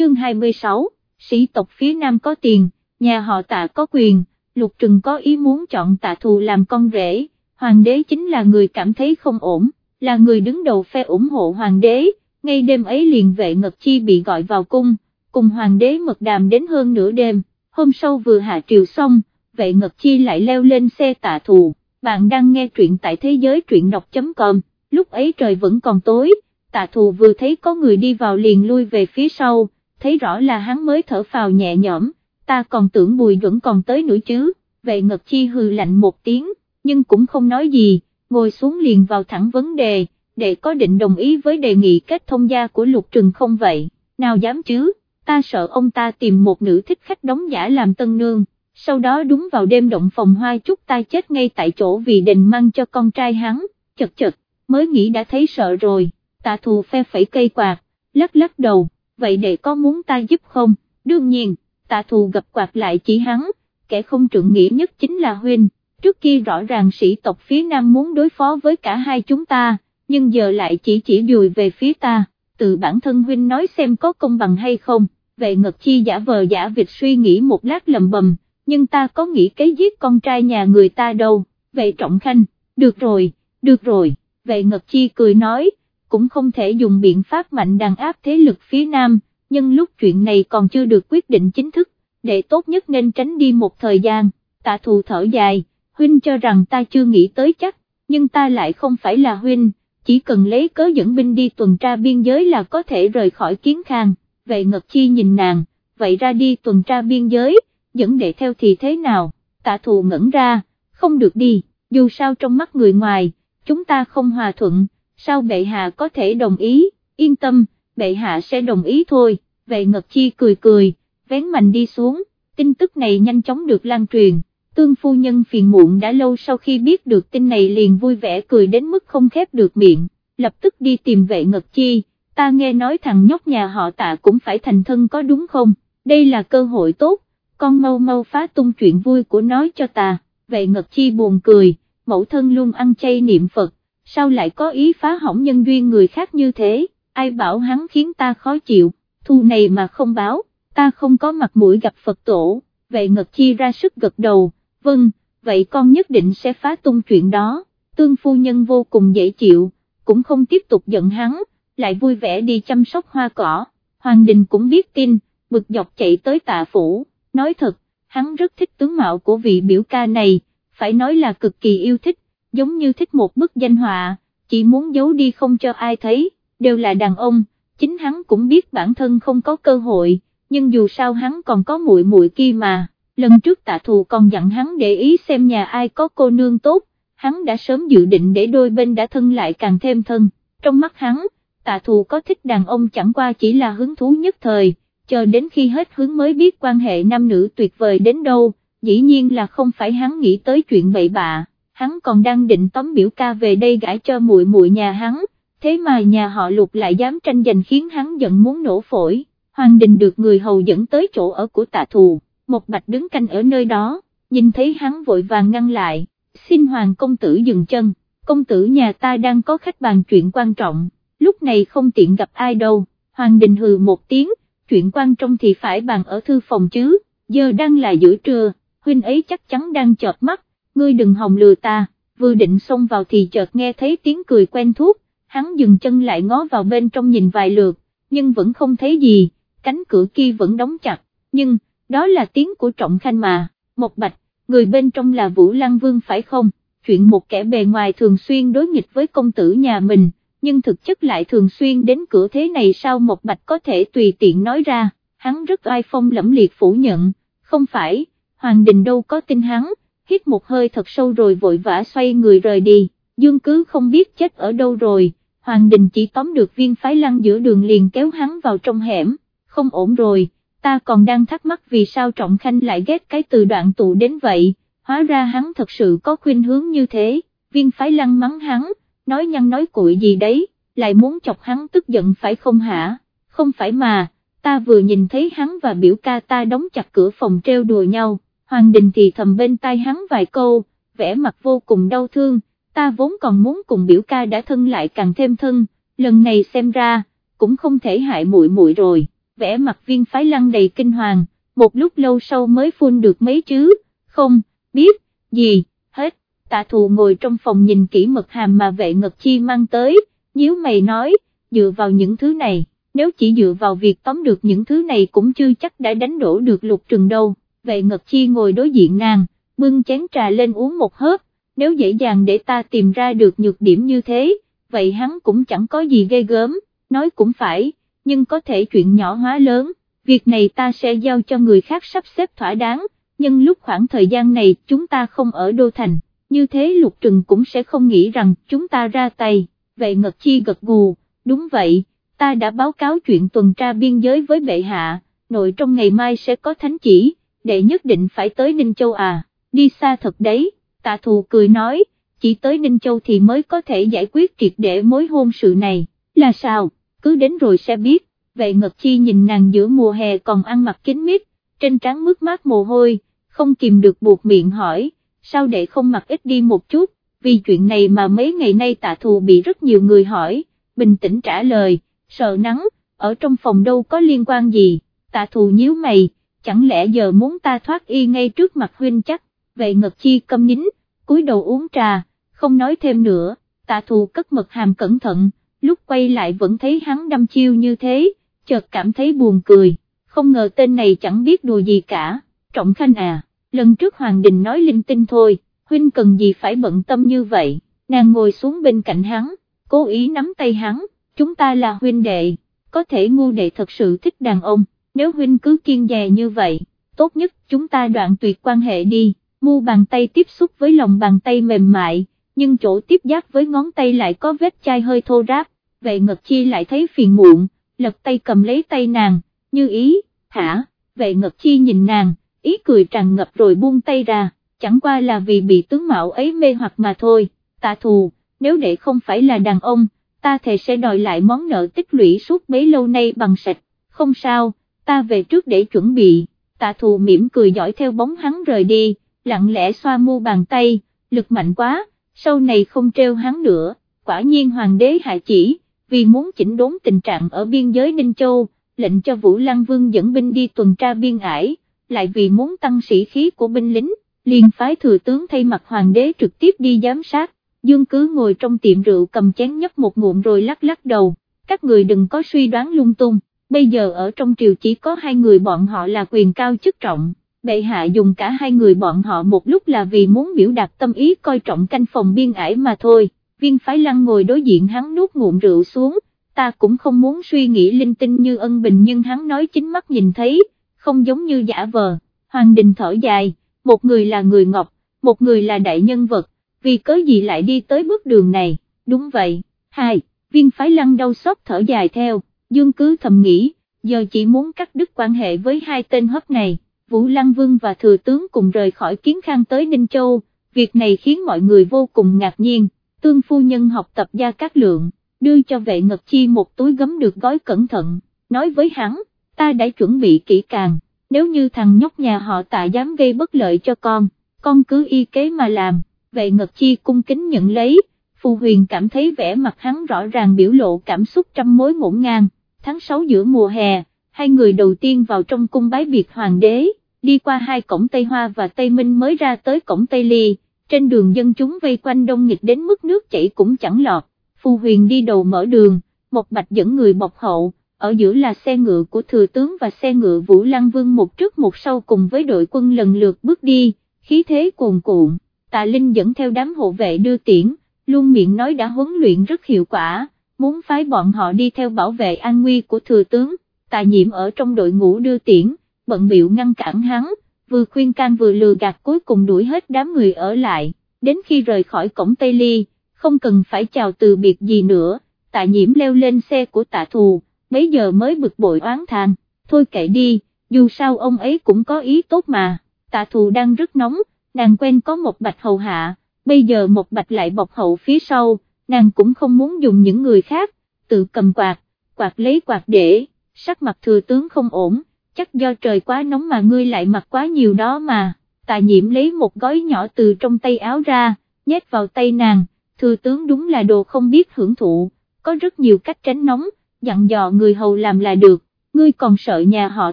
chương 26, sĩ tộc phía Nam có tiền, nhà họ tạ có quyền, lục trừng có ý muốn chọn tạ thù làm con rể, hoàng đế chính là người cảm thấy không ổn, là người đứng đầu phe ủng hộ hoàng đế, ngay đêm ấy liền vệ ngật chi bị gọi vào cung, cùng hoàng đế mật đàm đến hơn nửa đêm, hôm sau vừa hạ triều xong, vệ ngật chi lại leo lên xe tạ thù, bạn đang nghe truyện tại thế giới truyện đọc.com, lúc ấy trời vẫn còn tối, tạ thù vừa thấy có người đi vào liền lui về phía sau, thấy rõ là hắn mới thở phào nhẹ nhõm, ta còn tưởng bùi vẫn còn tới nữa chứ, vệ ngật chi hừ lạnh một tiếng, nhưng cũng không nói gì, ngồi xuống liền vào thẳng vấn đề, để có định đồng ý với đề nghị kết thông gia của lục trừng không vậy, nào dám chứ, ta sợ ông ta tìm một nữ thích khách đóng giả làm tân nương, sau đó đúng vào đêm động phòng hoa chúc ta chết ngay tại chỗ vì đền mang cho con trai hắn, chật chật, mới nghĩ đã thấy sợ rồi, tạ thù phe phẩy cây quạt, lắc lắc đầu, vậy để có muốn ta giúp không, đương nhiên, tạ thù gặp quạt lại chỉ hắn, kẻ không trượng nghĩa nhất chính là huynh, trước kia rõ ràng sĩ tộc phía Nam muốn đối phó với cả hai chúng ta, nhưng giờ lại chỉ chỉ dùi về phía ta, từ bản thân huynh nói xem có công bằng hay không, vệ ngật chi giả vờ giả vịt suy nghĩ một lát lầm bầm, nhưng ta có nghĩ cái giết con trai nhà người ta đâu, vệ trọng khanh, được rồi, được rồi, vệ ngật chi cười nói, cũng không thể dùng biện pháp mạnh đàn áp thế lực phía Nam, nhưng lúc chuyện này còn chưa được quyết định chính thức, để tốt nhất nên tránh đi một thời gian, tạ thù thở dài, huynh cho rằng ta chưa nghĩ tới chắc, nhưng ta lại không phải là huynh, chỉ cần lấy cớ dẫn binh đi tuần tra biên giới là có thể rời khỏi kiến khang, vậy Ngật Chi nhìn nàng, vậy ra đi tuần tra biên giới, dẫn đệ theo thì thế nào, tạ thù ngẩn ra, không được đi, dù sao trong mắt người ngoài, chúng ta không hòa thuận, sao bệ hạ có thể đồng ý, yên tâm, bệ hạ sẽ đồng ý thôi, vậy Ngật Chi cười cười, vén mạnh đi xuống, tin tức này nhanh chóng được lan truyền. Tương phu nhân phiền muộn đã lâu sau khi biết được tin này liền vui vẻ cười đến mức không khép được miệng, lập tức đi tìm vệ ngật chi, ta nghe nói thằng nhóc nhà họ tạ cũng phải thành thân có đúng không, đây là cơ hội tốt, con mau mau phá tung chuyện vui của nó cho ta, vệ ngật chi buồn cười, mẫu thân luôn ăn chay niệm Phật, sao lại có ý phá hỏng nhân duyên người khác như thế, ai bảo hắn khiến ta khó chịu, thu này mà không báo, ta không có mặt mũi gặp Phật tổ, vậy ngật chi ra sức gật đầu vâng, vậy con nhất định sẽ phá tung chuyện đó, tương phu nhân vô cùng dễ chịu, cũng không tiếp tục giận hắn, lại vui vẻ đi chăm sóc hoa cỏ, Hoàng Đình cũng biết tin, bực dọc chạy tới tạ phủ, nói thật, hắn rất thích tướng mạo của vị biểu ca này, phải nói là cực kỳ yêu thích, giống như thích một bức danh họa, chỉ muốn giấu đi không cho ai thấy, đều là đàn ông, chính hắn cũng biết bản thân không có cơ hội, nhưng dù sao hắn còn có muội muội kia mà lần trước tạ thù còn dặn hắn để ý xem nhà ai có cô nương tốt, hắn đã sớm dự định để đôi bên đã thân lại càng thêm thân, trong mắt hắn, tạ thù có thích đàn ông chẳng qua chỉ là hứng thú nhất thời, chờ đến khi hết hướng mới biết quan hệ nam nữ tuyệt vời đến đâu, dĩ nhiên là không phải hắn nghĩ tới chuyện bậy bạ, hắn còn đang định tóm biểu ca về đây gãi cho muội muội nhà hắn, thế mà nhà họ lục lại dám tranh giành khiến hắn giận muốn nổ phổi, Hoàng Đình được người hầu dẫn tới chỗ ở của tạ thù một bạch đứng canh ở nơi đó, nhìn thấy hắn vội vàng ngăn lại, xin hoàng công tử dừng chân, công tử nhà ta đang có khách bàn chuyện quan trọng, lúc này không tiện gặp ai đâu, hoàng đình hừ một tiếng, chuyện quan trọng thì phải bàn ở thư phòng chứ, giờ đang là giữa trưa, huynh ấy chắc chắn đang chợp mắt, ngươi đừng hòng lừa ta, vừa định xông vào thì chợt nghe thấy tiếng cười quen thuốc, hắn dừng chân lại ngó vào bên trong nhìn vài lượt, nhưng vẫn không thấy gì, cánh cửa kia vẫn đóng chặt, nhưng, đó là tiếng của Trọng Khanh mà, một bạch, người bên trong là Vũ Lăng Vương phải không, chuyện một kẻ bề ngoài thường xuyên đối nghịch với công tử nhà mình, nhưng thực chất lại thường xuyên đến cửa thế này sao một bạch có thể tùy tiện nói ra, hắn rất oai phong lẫm liệt phủ nhận, không phải, Hoàng Đình đâu có tin hắn, hít một hơi thật sâu rồi vội vã xoay người rời đi, Dương cứ không biết chết ở đâu rồi, Hoàng Đình chỉ tóm được viên phái lăng giữa đường liền kéo hắn vào trong hẻm, không ổn rồi ta còn đang thắc mắc vì sao Trọng Khanh lại ghét cái từ đoạn tụ đến vậy, hóa ra hắn thật sự có khuynh hướng như thế, viên phái lăng mắng hắn, nói nhăn nói cuội gì đấy, lại muốn chọc hắn tức giận phải không hả, không phải mà, ta vừa nhìn thấy hắn và biểu ca ta đóng chặt cửa phòng treo đùa nhau, Hoàng Đình thì thầm bên tai hắn vài câu, vẻ mặt vô cùng đau thương, ta vốn còn muốn cùng biểu ca đã thân lại càng thêm thân, lần này xem ra, cũng không thể hại muội muội rồi vẻ mặt viên phái lăng đầy kinh hoàng, một lúc lâu sau mới phun được mấy chứ, không, biết, gì, hết, tạ thù ngồi trong phòng nhìn kỹ mật hàm mà vệ ngật chi mang tới, nhíu mày nói, dựa vào những thứ này, nếu chỉ dựa vào việc tóm được những thứ này cũng chưa chắc đã đánh đổ được lục trừng đâu, vệ ngật chi ngồi đối diện nàng, bưng chén trà lên uống một hớp, nếu dễ dàng để ta tìm ra được nhược điểm như thế, vậy hắn cũng chẳng có gì ghê gớm, nói cũng phải, nhưng có thể chuyện nhỏ hóa lớn, việc này ta sẽ giao cho người khác sắp xếp thỏa đáng, nhưng lúc khoảng thời gian này chúng ta không ở Đô Thành, như thế Lục Trừng cũng sẽ không nghĩ rằng chúng ta ra tay, về Ngật Chi gật gù, đúng vậy, ta đã báo cáo chuyện tuần tra biên giới với bệ hạ, nội trong ngày mai sẽ có thánh chỉ, đệ nhất định phải tới Ninh Châu à, đi xa thật đấy, tạ thù cười nói, chỉ tới Ninh Châu thì mới có thể giải quyết triệt để mối hôn sự này, là sao, cứ đến rồi sẽ biết, vệ ngật chi nhìn nàng giữa mùa hè còn ăn mặc kín mít, trên trán mướt mát mồ hôi, không kìm được buộc miệng hỏi, sao đệ không mặc ít đi một chút, vì chuyện này mà mấy ngày nay tạ thù bị rất nhiều người hỏi, bình tĩnh trả lời, sợ nắng, ở trong phòng đâu có liên quan gì, tạ thù nhíu mày, chẳng lẽ giờ muốn ta thoát y ngay trước mặt huynh chắc, về ngật chi câm nín, cúi đầu uống trà, không nói thêm nữa, tạ thù cất mật hàm cẩn thận, lúc quay lại vẫn thấy hắn đâm chiêu như thế, chợt cảm thấy buồn cười, không ngờ tên này chẳng biết đùa gì cả, trọng khanh à, lần trước Hoàng Đình nói linh tinh thôi, huynh cần gì phải bận tâm như vậy, nàng ngồi xuống bên cạnh hắn, cố ý nắm tay hắn, chúng ta là huynh đệ, có thể ngu đệ thật sự thích đàn ông, nếu huynh cứ kiên dè như vậy, tốt nhất chúng ta đoạn tuyệt quan hệ đi, mu bàn tay tiếp xúc với lòng bàn tay mềm mại, nhưng chỗ tiếp giáp với ngón tay lại có vết chai hơi thô ráp, vệ ngật chi lại thấy phiền muộn, lật tay cầm lấy tay nàng, như ý, hả, vệ ngật chi nhìn nàng, ý cười tràn ngập rồi buông tay ra, chẳng qua là vì bị tướng mạo ấy mê hoặc mà thôi, tạ thù, nếu để không phải là đàn ông, ta thề sẽ đòi lại món nợ tích lũy suốt bấy lâu nay bằng sạch, không sao, ta về trước để chuẩn bị, tạ thù mỉm cười dõi theo bóng hắn rời đi, lặng lẽ xoa mu bàn tay, lực mạnh quá, sau này không treo hắn nữa, quả nhiên hoàng đế hạ chỉ, vì muốn chỉnh đốn tình trạng ở biên giới Ninh Châu, lệnh cho Vũ Lăng Vương dẫn binh đi tuần tra biên ải, lại vì muốn tăng sĩ khí của binh lính, liền phái thừa tướng thay mặt hoàng đế trực tiếp đi giám sát, Dương cứ ngồi trong tiệm rượu cầm chén nhấp một ngụm rồi lắc lắc đầu, các người đừng có suy đoán lung tung, bây giờ ở trong triều chỉ có hai người bọn họ là quyền cao chức trọng. Bệ hạ dùng cả hai người bọn họ một lúc là vì muốn biểu đạt tâm ý coi trọng canh phòng biên ải mà thôi, viên phái lăng ngồi đối diện hắn nuốt ngụm rượu xuống, ta cũng không muốn suy nghĩ linh tinh như ân bình nhưng hắn nói chính mắt nhìn thấy, không giống như giả vờ, hoàng đình thở dài, một người là người ngọc, một người là đại nhân vật, vì cớ gì lại đi tới bước đường này, đúng vậy, hai, viên phái lăng đau xót thở dài theo, dương cứ thầm nghĩ, giờ chỉ muốn cắt đứt quan hệ với hai tên hấp này. Vũ Lăng Vương và Thừa Tướng cùng rời khỏi Kiến Khang tới Ninh Châu, việc này khiến mọi người vô cùng ngạc nhiên, tương phu nhân học tập gia các lượng, đưa cho vệ ngật chi một túi gấm được gói cẩn thận, nói với hắn, ta đã chuẩn bị kỹ càng, nếu như thằng nhóc nhà họ tạ dám gây bất lợi cho con, con cứ y kế mà làm, vệ ngật chi cung kính nhận lấy, phù huyền cảm thấy vẻ mặt hắn rõ ràng biểu lộ cảm xúc trăm mối ngổn ngang, tháng 6 giữa mùa hè, hai người đầu tiên vào trong cung bái biệt hoàng đế đi qua hai cổng Tây Hoa và Tây Minh mới ra tới cổng Tây Ly, trên đường dân chúng vây quanh đông nghịch đến mức nước chảy cũng chẳng lọt, Phù Huyền đi đầu mở đường, một bạch dẫn người bọc hậu, ở giữa là xe ngựa của thừa tướng và xe ngựa Vũ Lăng Vương một trước một sau cùng với đội quân lần lượt bước đi, khí thế cuồn cuộn, Tạ Linh dẫn theo đám hộ vệ đưa tiễn, luôn miệng nói đã huấn luyện rất hiệu quả, muốn phái bọn họ đi theo bảo vệ an nguy của thừa tướng, Tài Nhiệm ở trong đội ngũ đưa tiễn bận biệu ngăn cản hắn, vừa khuyên can vừa lừa gạt cuối cùng đuổi hết đám người ở lại, đến khi rời khỏi cổng Tây Ly, không cần phải chào từ biệt gì nữa, tạ nhiễm leo lên xe của tạ thù, mấy giờ mới bực bội oán thàn. thôi kệ đi, dù sao ông ấy cũng có ý tốt mà, tạ thù đang rất nóng, nàng quen có một bạch hầu hạ, bây giờ một bạch lại bọc hậu phía sau, nàng cũng không muốn dùng những người khác, tự cầm quạt, quạt lấy quạt để, sắc mặt thừa tướng không ổn chắc do trời quá nóng mà ngươi lại mặc quá nhiều đó mà, tà nhiễm lấy một gói nhỏ từ trong tay áo ra, nhét vào tay nàng, thừa tướng đúng là đồ không biết hưởng thụ, có rất nhiều cách tránh nóng, dặn dò người hầu làm là được, ngươi còn sợ nhà họ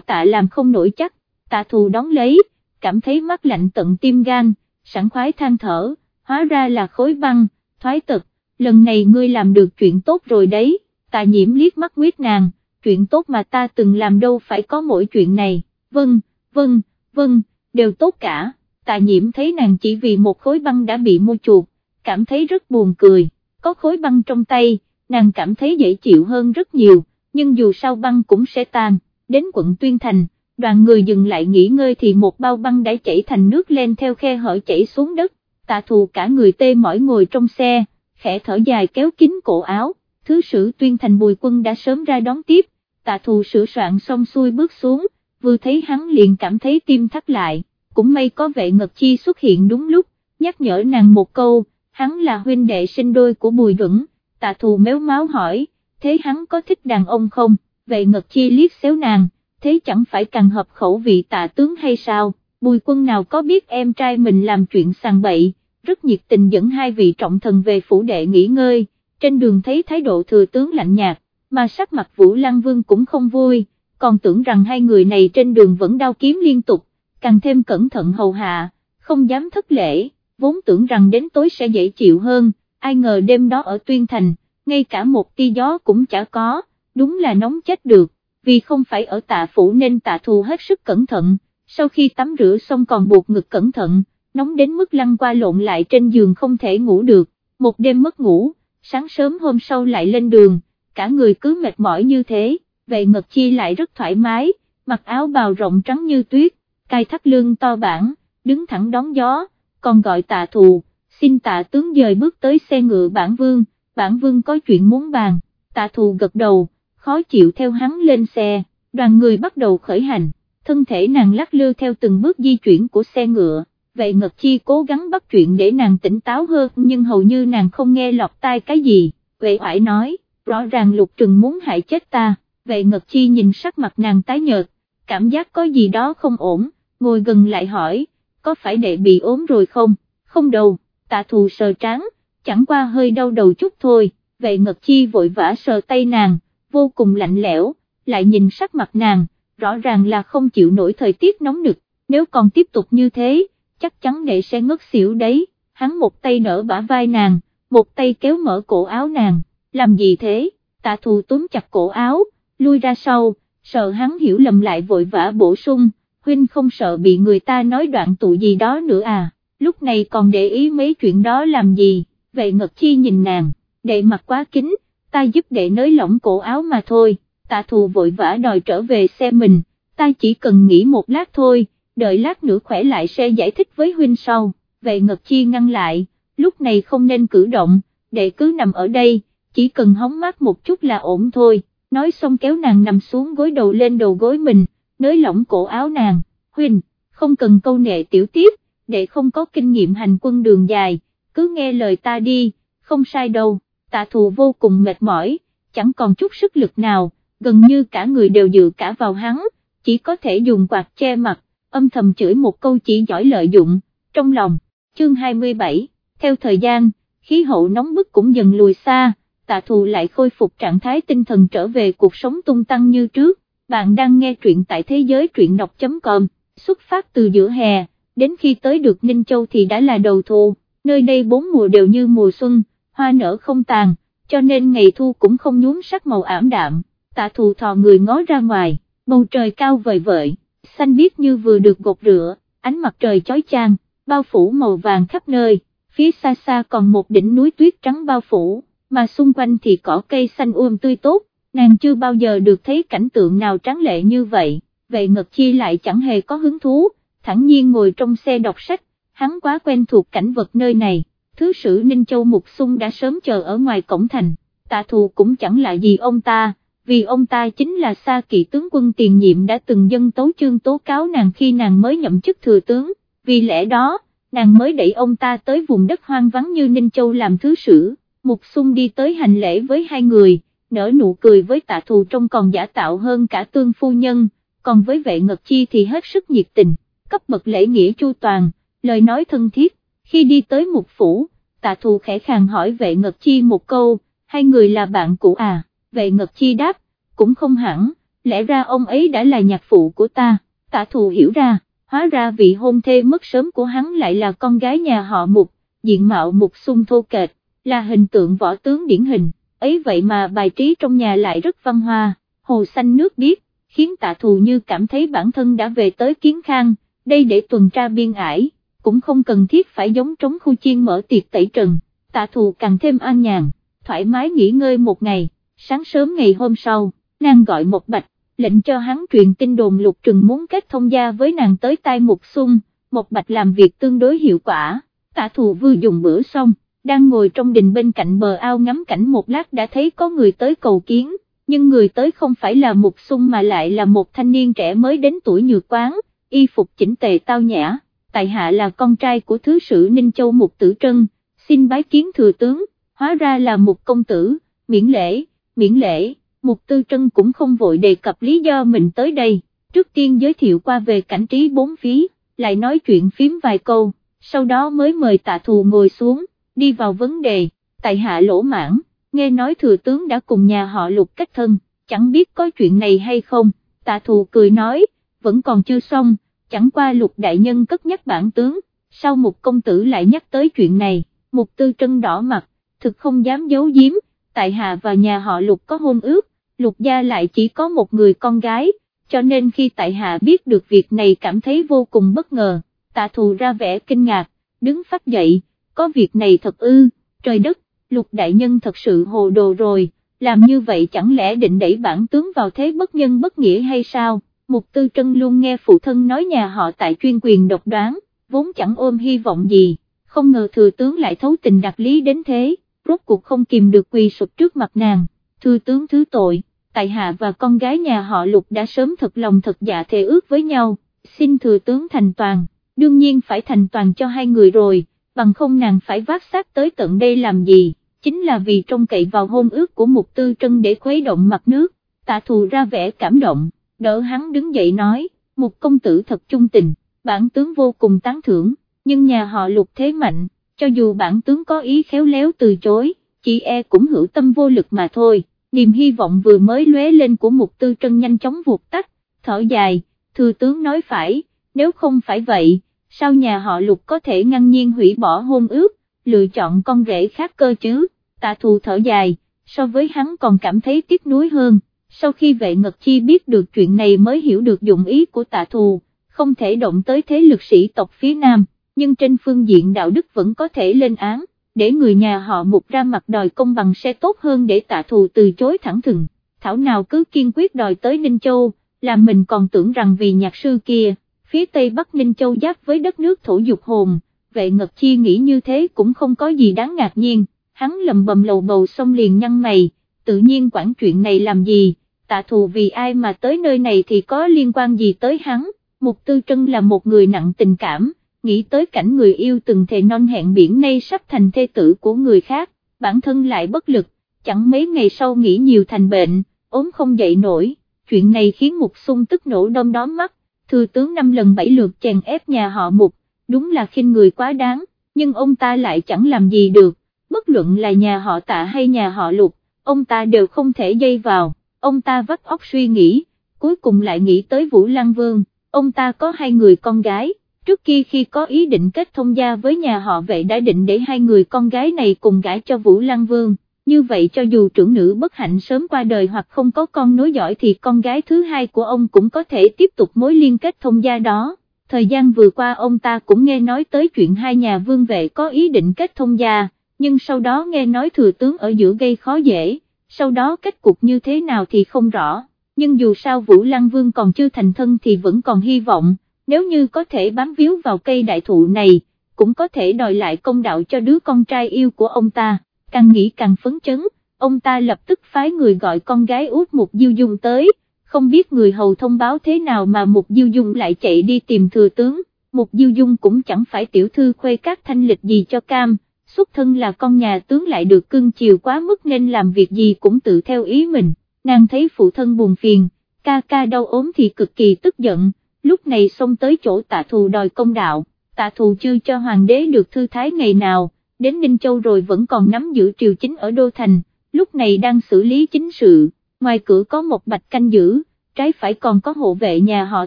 tạ làm không nổi chắc, tạ thù đón lấy, cảm thấy mắt lạnh tận tim gan, sẵn khoái than thở, hóa ra là khối băng, thoái tật, lần này ngươi làm được chuyện tốt rồi đấy, tạ nhiễm liếc mắt quyết nàng, chuyện tốt mà ta từng làm đâu phải có mỗi chuyện này, vâng, vâng, vâng, đều tốt cả, tạ nhiễm thấy nàng chỉ vì một khối băng đã bị mua chuột, cảm thấy rất buồn cười, có khối băng trong tay, nàng cảm thấy dễ chịu hơn rất nhiều, nhưng dù sao băng cũng sẽ tan, đến quận Tuyên Thành, đoàn người dừng lại nghỉ ngơi thì một bao băng đã chảy thành nước lên theo khe hở chảy xuống đất, tạ thù cả người tê mỏi ngồi trong xe, khẽ thở dài kéo kín cổ áo, thứ sử Tuyên Thành bùi quân đã sớm ra đón tiếp, tạ thù sửa soạn xong xuôi bước xuống, vừa thấy hắn liền cảm thấy tim thắt lại, cũng may có vệ ngật chi xuất hiện đúng lúc, nhắc nhở nàng một câu, hắn là huynh đệ sinh đôi của bùi duẩn, tạ thù méo máu hỏi, thế hắn có thích đàn ông không, vệ ngật chi liếc xéo nàng, thế chẳng phải càng hợp khẩu vị tạ tướng hay sao, bùi quân nào có biết em trai mình làm chuyện sàng bậy, rất nhiệt tình dẫn hai vị trọng thần về phủ đệ nghỉ ngơi, trên đường thấy thái độ thừa tướng lạnh nhạt, mà sắc mặt Vũ Lăng Vương cũng không vui, còn tưởng rằng hai người này trên đường vẫn đao kiếm liên tục, càng thêm cẩn thận hầu hạ, không dám thất lễ, vốn tưởng rằng đến tối sẽ dễ chịu hơn, ai ngờ đêm đó ở Tuyên Thành, ngay cả một tia gió cũng chả có, đúng là nóng chết được, vì không phải ở tạ phủ nên tạ thù hết sức cẩn thận, sau khi tắm rửa xong còn buộc ngực cẩn thận, nóng đến mức lăn qua lộn lại trên giường không thể ngủ được, một đêm mất ngủ, sáng sớm hôm sau lại lên đường, cả người cứ mệt mỏi như thế, vậy ngật chi lại rất thoải mái, mặc áo bào rộng trắng như tuyết, cài thắt lưng to bản, đứng thẳng đón gió, còn gọi tạ thù, xin tạ tướng dời bước tới xe ngựa bản vương, bản vương có chuyện muốn bàn, tạ thù gật đầu, khó chịu theo hắn lên xe, đoàn người bắt đầu khởi hành, thân thể nàng lắc lư theo từng bước di chuyển của xe ngựa, về Ngật Chi cố gắng bắt chuyện để nàng tỉnh táo hơn nhưng hầu như nàng không nghe lọt tai cái gì, vệ hoại nói, rõ ràng lục trừng muốn hại chết ta, vệ Ngật Chi nhìn sắc mặt nàng tái nhợt, cảm giác có gì đó không ổn, ngồi gần lại hỏi, có phải đệ bị ốm rồi không, không đâu, tạ thù sờ tráng, chẳng qua hơi đau đầu chút thôi, vệ Ngật Chi vội vã sờ tay nàng, vô cùng lạnh lẽo, lại nhìn sắc mặt nàng, rõ ràng là không chịu nổi thời tiết nóng nực, nếu còn tiếp tục như thế, chắc chắn đệ sẽ ngất xỉu đấy, hắn một tay nở bả vai nàng, một tay kéo mở cổ áo nàng, làm gì thế, tạ thù túm chặt cổ áo, lui ra sau, sợ hắn hiểu lầm lại vội vã bổ sung, huynh không sợ bị người ta nói đoạn tụ gì đó nữa à, lúc này còn để ý mấy chuyện đó làm gì, vậy ngật chi nhìn nàng, đệ mặt quá kính, ta giúp đệ nới lỏng cổ áo mà thôi, tạ thù vội vã đòi trở về xe mình, ta chỉ cần nghỉ một lát thôi, đợi lát nữa khỏe lại sẽ giải thích với huynh sau, về Ngật Chi ngăn lại, lúc này không nên cử động, đệ cứ nằm ở đây, chỉ cần hóng mát một chút là ổn thôi, nói xong kéo nàng nằm xuống gối đầu lên đầu gối mình, nới lỏng cổ áo nàng, huynh, không cần câu nệ tiểu tiếp, đệ không có kinh nghiệm hành quân đường dài, cứ nghe lời ta đi, không sai đâu, tạ thù vô cùng mệt mỏi, chẳng còn chút sức lực nào, gần như cả người đều dựa cả vào hắn, chỉ có thể dùng quạt che mặt, âm thầm chửi một câu chỉ giỏi lợi dụng, trong lòng, chương 27, theo thời gian, khí hậu nóng bức cũng dần lùi xa, tạ thù lại khôi phục trạng thái tinh thần trở về cuộc sống tung tăng như trước, bạn đang nghe truyện tại thế giới truyện đọc.com, xuất phát từ giữa hè, đến khi tới được Ninh Châu thì đã là đầu thu, nơi đây bốn mùa đều như mùa xuân, hoa nở không tàn, cho nên ngày thu cũng không nhuốm sắc màu ảm đạm, tạ thù thò người ngó ra ngoài, bầu trời cao vời vợi xanh biếc như vừa được gột rửa, ánh mặt trời chói chang, bao phủ màu vàng khắp nơi, phía xa xa còn một đỉnh núi tuyết trắng bao phủ, mà xung quanh thì cỏ cây xanh um tươi tốt, nàng chưa bao giờ được thấy cảnh tượng nào tráng lệ như vậy, vậy Ngật Chi lại chẳng hề có hứng thú, thẳng nhiên ngồi trong xe đọc sách, hắn quá quen thuộc cảnh vật nơi này, thứ sử Ninh Châu Mục Xung đã sớm chờ ở ngoài cổng thành, tạ thù cũng chẳng là gì ông ta vì ông ta chính là Sa Kỵ tướng quân tiền nhiệm đã từng dân tấu chương tố cáo nàng khi nàng mới nhậm chức thừa tướng, vì lẽ đó, nàng mới đẩy ông ta tới vùng đất hoang vắng như Ninh Châu làm thứ sử, Mục Xung đi tới hành lễ với hai người, nở nụ cười với tạ thù trông còn giả tạo hơn cả tương phu nhân, còn với vệ ngật chi thì hết sức nhiệt tình, cấp bậc lễ nghĩa chu toàn, lời nói thân thiết, khi đi tới mục phủ, tạ thù khẽ khàng hỏi vệ ngật chi một câu, hai người là bạn cũ à? Về ngật chi đáp, cũng không hẳn, lẽ ra ông ấy đã là nhạc phụ của ta, tạ thù hiểu ra, hóa ra vị hôn thê mất sớm của hắn lại là con gái nhà họ mục, diện mạo mục sung thô kệch, là hình tượng võ tướng điển hình, ấy vậy mà bài trí trong nhà lại rất văn hoa, hồ xanh nước biếc, khiến tạ thù như cảm thấy bản thân đã về tới kiến khang, đây để tuần tra biên ải, cũng không cần thiết phải giống trống khu chiên mở tiệc tẩy trần, tạ thù càng thêm an nhàn, thoải mái nghỉ ngơi một ngày, sáng sớm ngày hôm sau, nàng gọi một bạch, lệnh cho hắn truyền tin đồn lục trừng muốn kết thông gia với nàng tới tai mục xung, một bạch làm việc tương đối hiệu quả, tả thù vừa dùng bữa xong, đang ngồi trong đình bên cạnh bờ ao ngắm cảnh một lát đã thấy có người tới cầu kiến, nhưng người tới không phải là mục xung mà lại là một thanh niên trẻ mới đến tuổi nhược quán, y phục chỉnh tề tao nhã, tại hạ là con trai của thứ sử Ninh Châu Mục Tử Trân, xin bái kiến thừa tướng, hóa ra là một công tử, miễn lễ, miễn lễ, Mục Tư Trân cũng không vội đề cập lý do mình tới đây, trước tiên giới thiệu qua về cảnh trí bốn phí, lại nói chuyện phím vài câu, sau đó mới mời tạ thù ngồi xuống, đi vào vấn đề, tại hạ lỗ mãn, nghe nói thừa tướng đã cùng nhà họ lục kết thân, chẳng biết có chuyện này hay không, tạ thù cười nói, vẫn còn chưa xong, chẳng qua lục đại nhân cất nhắc bản tướng, sau một công tử lại nhắc tới chuyện này, mục tư trân đỏ mặt, thực không dám giấu giếm, tại hạ và nhà họ lục có hôn ước, lục gia lại chỉ có một người con gái, cho nên khi tại hạ biết được việc này cảm thấy vô cùng bất ngờ, tạ thù ra vẻ kinh ngạc, đứng phát dậy, có việc này thật ư, trời đất, lục đại nhân thật sự hồ đồ rồi, làm như vậy chẳng lẽ định đẩy bản tướng vào thế bất nhân bất nghĩa hay sao, mục tư trân luôn nghe phụ thân nói nhà họ tại chuyên quyền độc đoán, vốn chẳng ôm hy vọng gì, không ngờ thừa tướng lại thấu tình đặc lý đến thế, rốt cuộc không kìm được quỳ sụp trước mặt nàng, thư tướng thứ tội, tại hạ và con gái nhà họ lục đã sớm thật lòng thật dạ thề ước với nhau, xin thừa tướng thành toàn, đương nhiên phải thành toàn cho hai người rồi, bằng không nàng phải vác xác tới tận đây làm gì, chính là vì trông cậy vào hôn ước của mục tư trân để khuấy động mặt nước, tạ thù ra vẻ cảm động, đỡ hắn đứng dậy nói, một công tử thật trung tình, bản tướng vô cùng tán thưởng, nhưng nhà họ lục thế mạnh, cho dù bản tướng có ý khéo léo từ chối, chị e cũng hữu tâm vô lực mà thôi. Niềm hy vọng vừa mới lóe lên của mục tư trân nhanh chóng vụt tắt, thở dài, thư tướng nói phải, nếu không phải vậy, sao nhà họ lục có thể ngăn nhiên hủy bỏ hôn ước, lựa chọn con rể khác cơ chứ, tạ thù thở dài, so với hắn còn cảm thấy tiếc nuối hơn, sau khi vệ ngật chi biết được chuyện này mới hiểu được dụng ý của tạ thù, không thể động tới thế lực sĩ tộc phía Nam, nhưng trên phương diện đạo đức vẫn có thể lên án để người nhà họ mục ra mặt đòi công bằng sẽ tốt hơn để tạ thù từ chối thẳng thừng, thảo nào cứ kiên quyết đòi tới Ninh Châu, là mình còn tưởng rằng vì nhạc sư kia, phía tây bắc Ninh Châu giáp với đất nước thổ dục hồn, vệ ngật chi nghĩ như thế cũng không có gì đáng ngạc nhiên, hắn lầm bầm lầu bầu xong liền nhăn mày, tự nhiên quản chuyện này làm gì, tạ thù vì ai mà tới nơi này thì có liên quan gì tới hắn, Mục Tư Trân là một người nặng tình cảm nghĩ tới cảnh người yêu từng thề non hẹn biển nay sắp thành thê tử của người khác, bản thân lại bất lực, chẳng mấy ngày sau nghĩ nhiều thành bệnh, ốm không dậy nổi, chuyện này khiến Mục Xung tức nổ đom đóm mắt, thư tướng năm lần bảy lượt chèn ép nhà họ Mục, đúng là khinh người quá đáng, nhưng ông ta lại chẳng làm gì được, bất luận là nhà họ tạ hay nhà họ lục, ông ta đều không thể dây vào, ông ta vắt óc suy nghĩ, cuối cùng lại nghĩ tới Vũ Lăng Vương, ông ta có hai người con gái trước kia khi có ý định kết thông gia với nhà họ vệ đã định để hai người con gái này cùng gãi cho Vũ Lăng Vương, như vậy cho dù trưởng nữ bất hạnh sớm qua đời hoặc không có con nối giỏi thì con gái thứ hai của ông cũng có thể tiếp tục mối liên kết thông gia đó. Thời gian vừa qua ông ta cũng nghe nói tới chuyện hai nhà vương vệ có ý định kết thông gia, nhưng sau đó nghe nói thừa tướng ở giữa gây khó dễ, sau đó kết cục như thế nào thì không rõ, nhưng dù sao Vũ Lăng Vương còn chưa thành thân thì vẫn còn hy vọng nếu như có thể bám víu vào cây đại thụ này, cũng có thể đòi lại công đạo cho đứa con trai yêu của ông ta, càng nghĩ càng phấn chấn, ông ta lập tức phái người gọi con gái út Mục Diêu Dung tới, không biết người hầu thông báo thế nào mà Mục Diêu Dung lại chạy đi tìm thừa tướng, Mục Diêu Dung cũng chẳng phải tiểu thư khuê các thanh lịch gì cho cam, xuất thân là con nhà tướng lại được cưng chiều quá mức nên làm việc gì cũng tự theo ý mình, nàng thấy phụ thân buồn phiền, ca ca đau ốm thì cực kỳ tức giận lúc này xông tới chỗ tạ thù đòi công đạo, tạ thù chưa cho hoàng đế được thư thái ngày nào, đến Ninh Châu rồi vẫn còn nắm giữ triều chính ở Đô Thành, lúc này đang xử lý chính sự, ngoài cửa có một bạch canh giữ, trái phải còn có hộ vệ nhà họ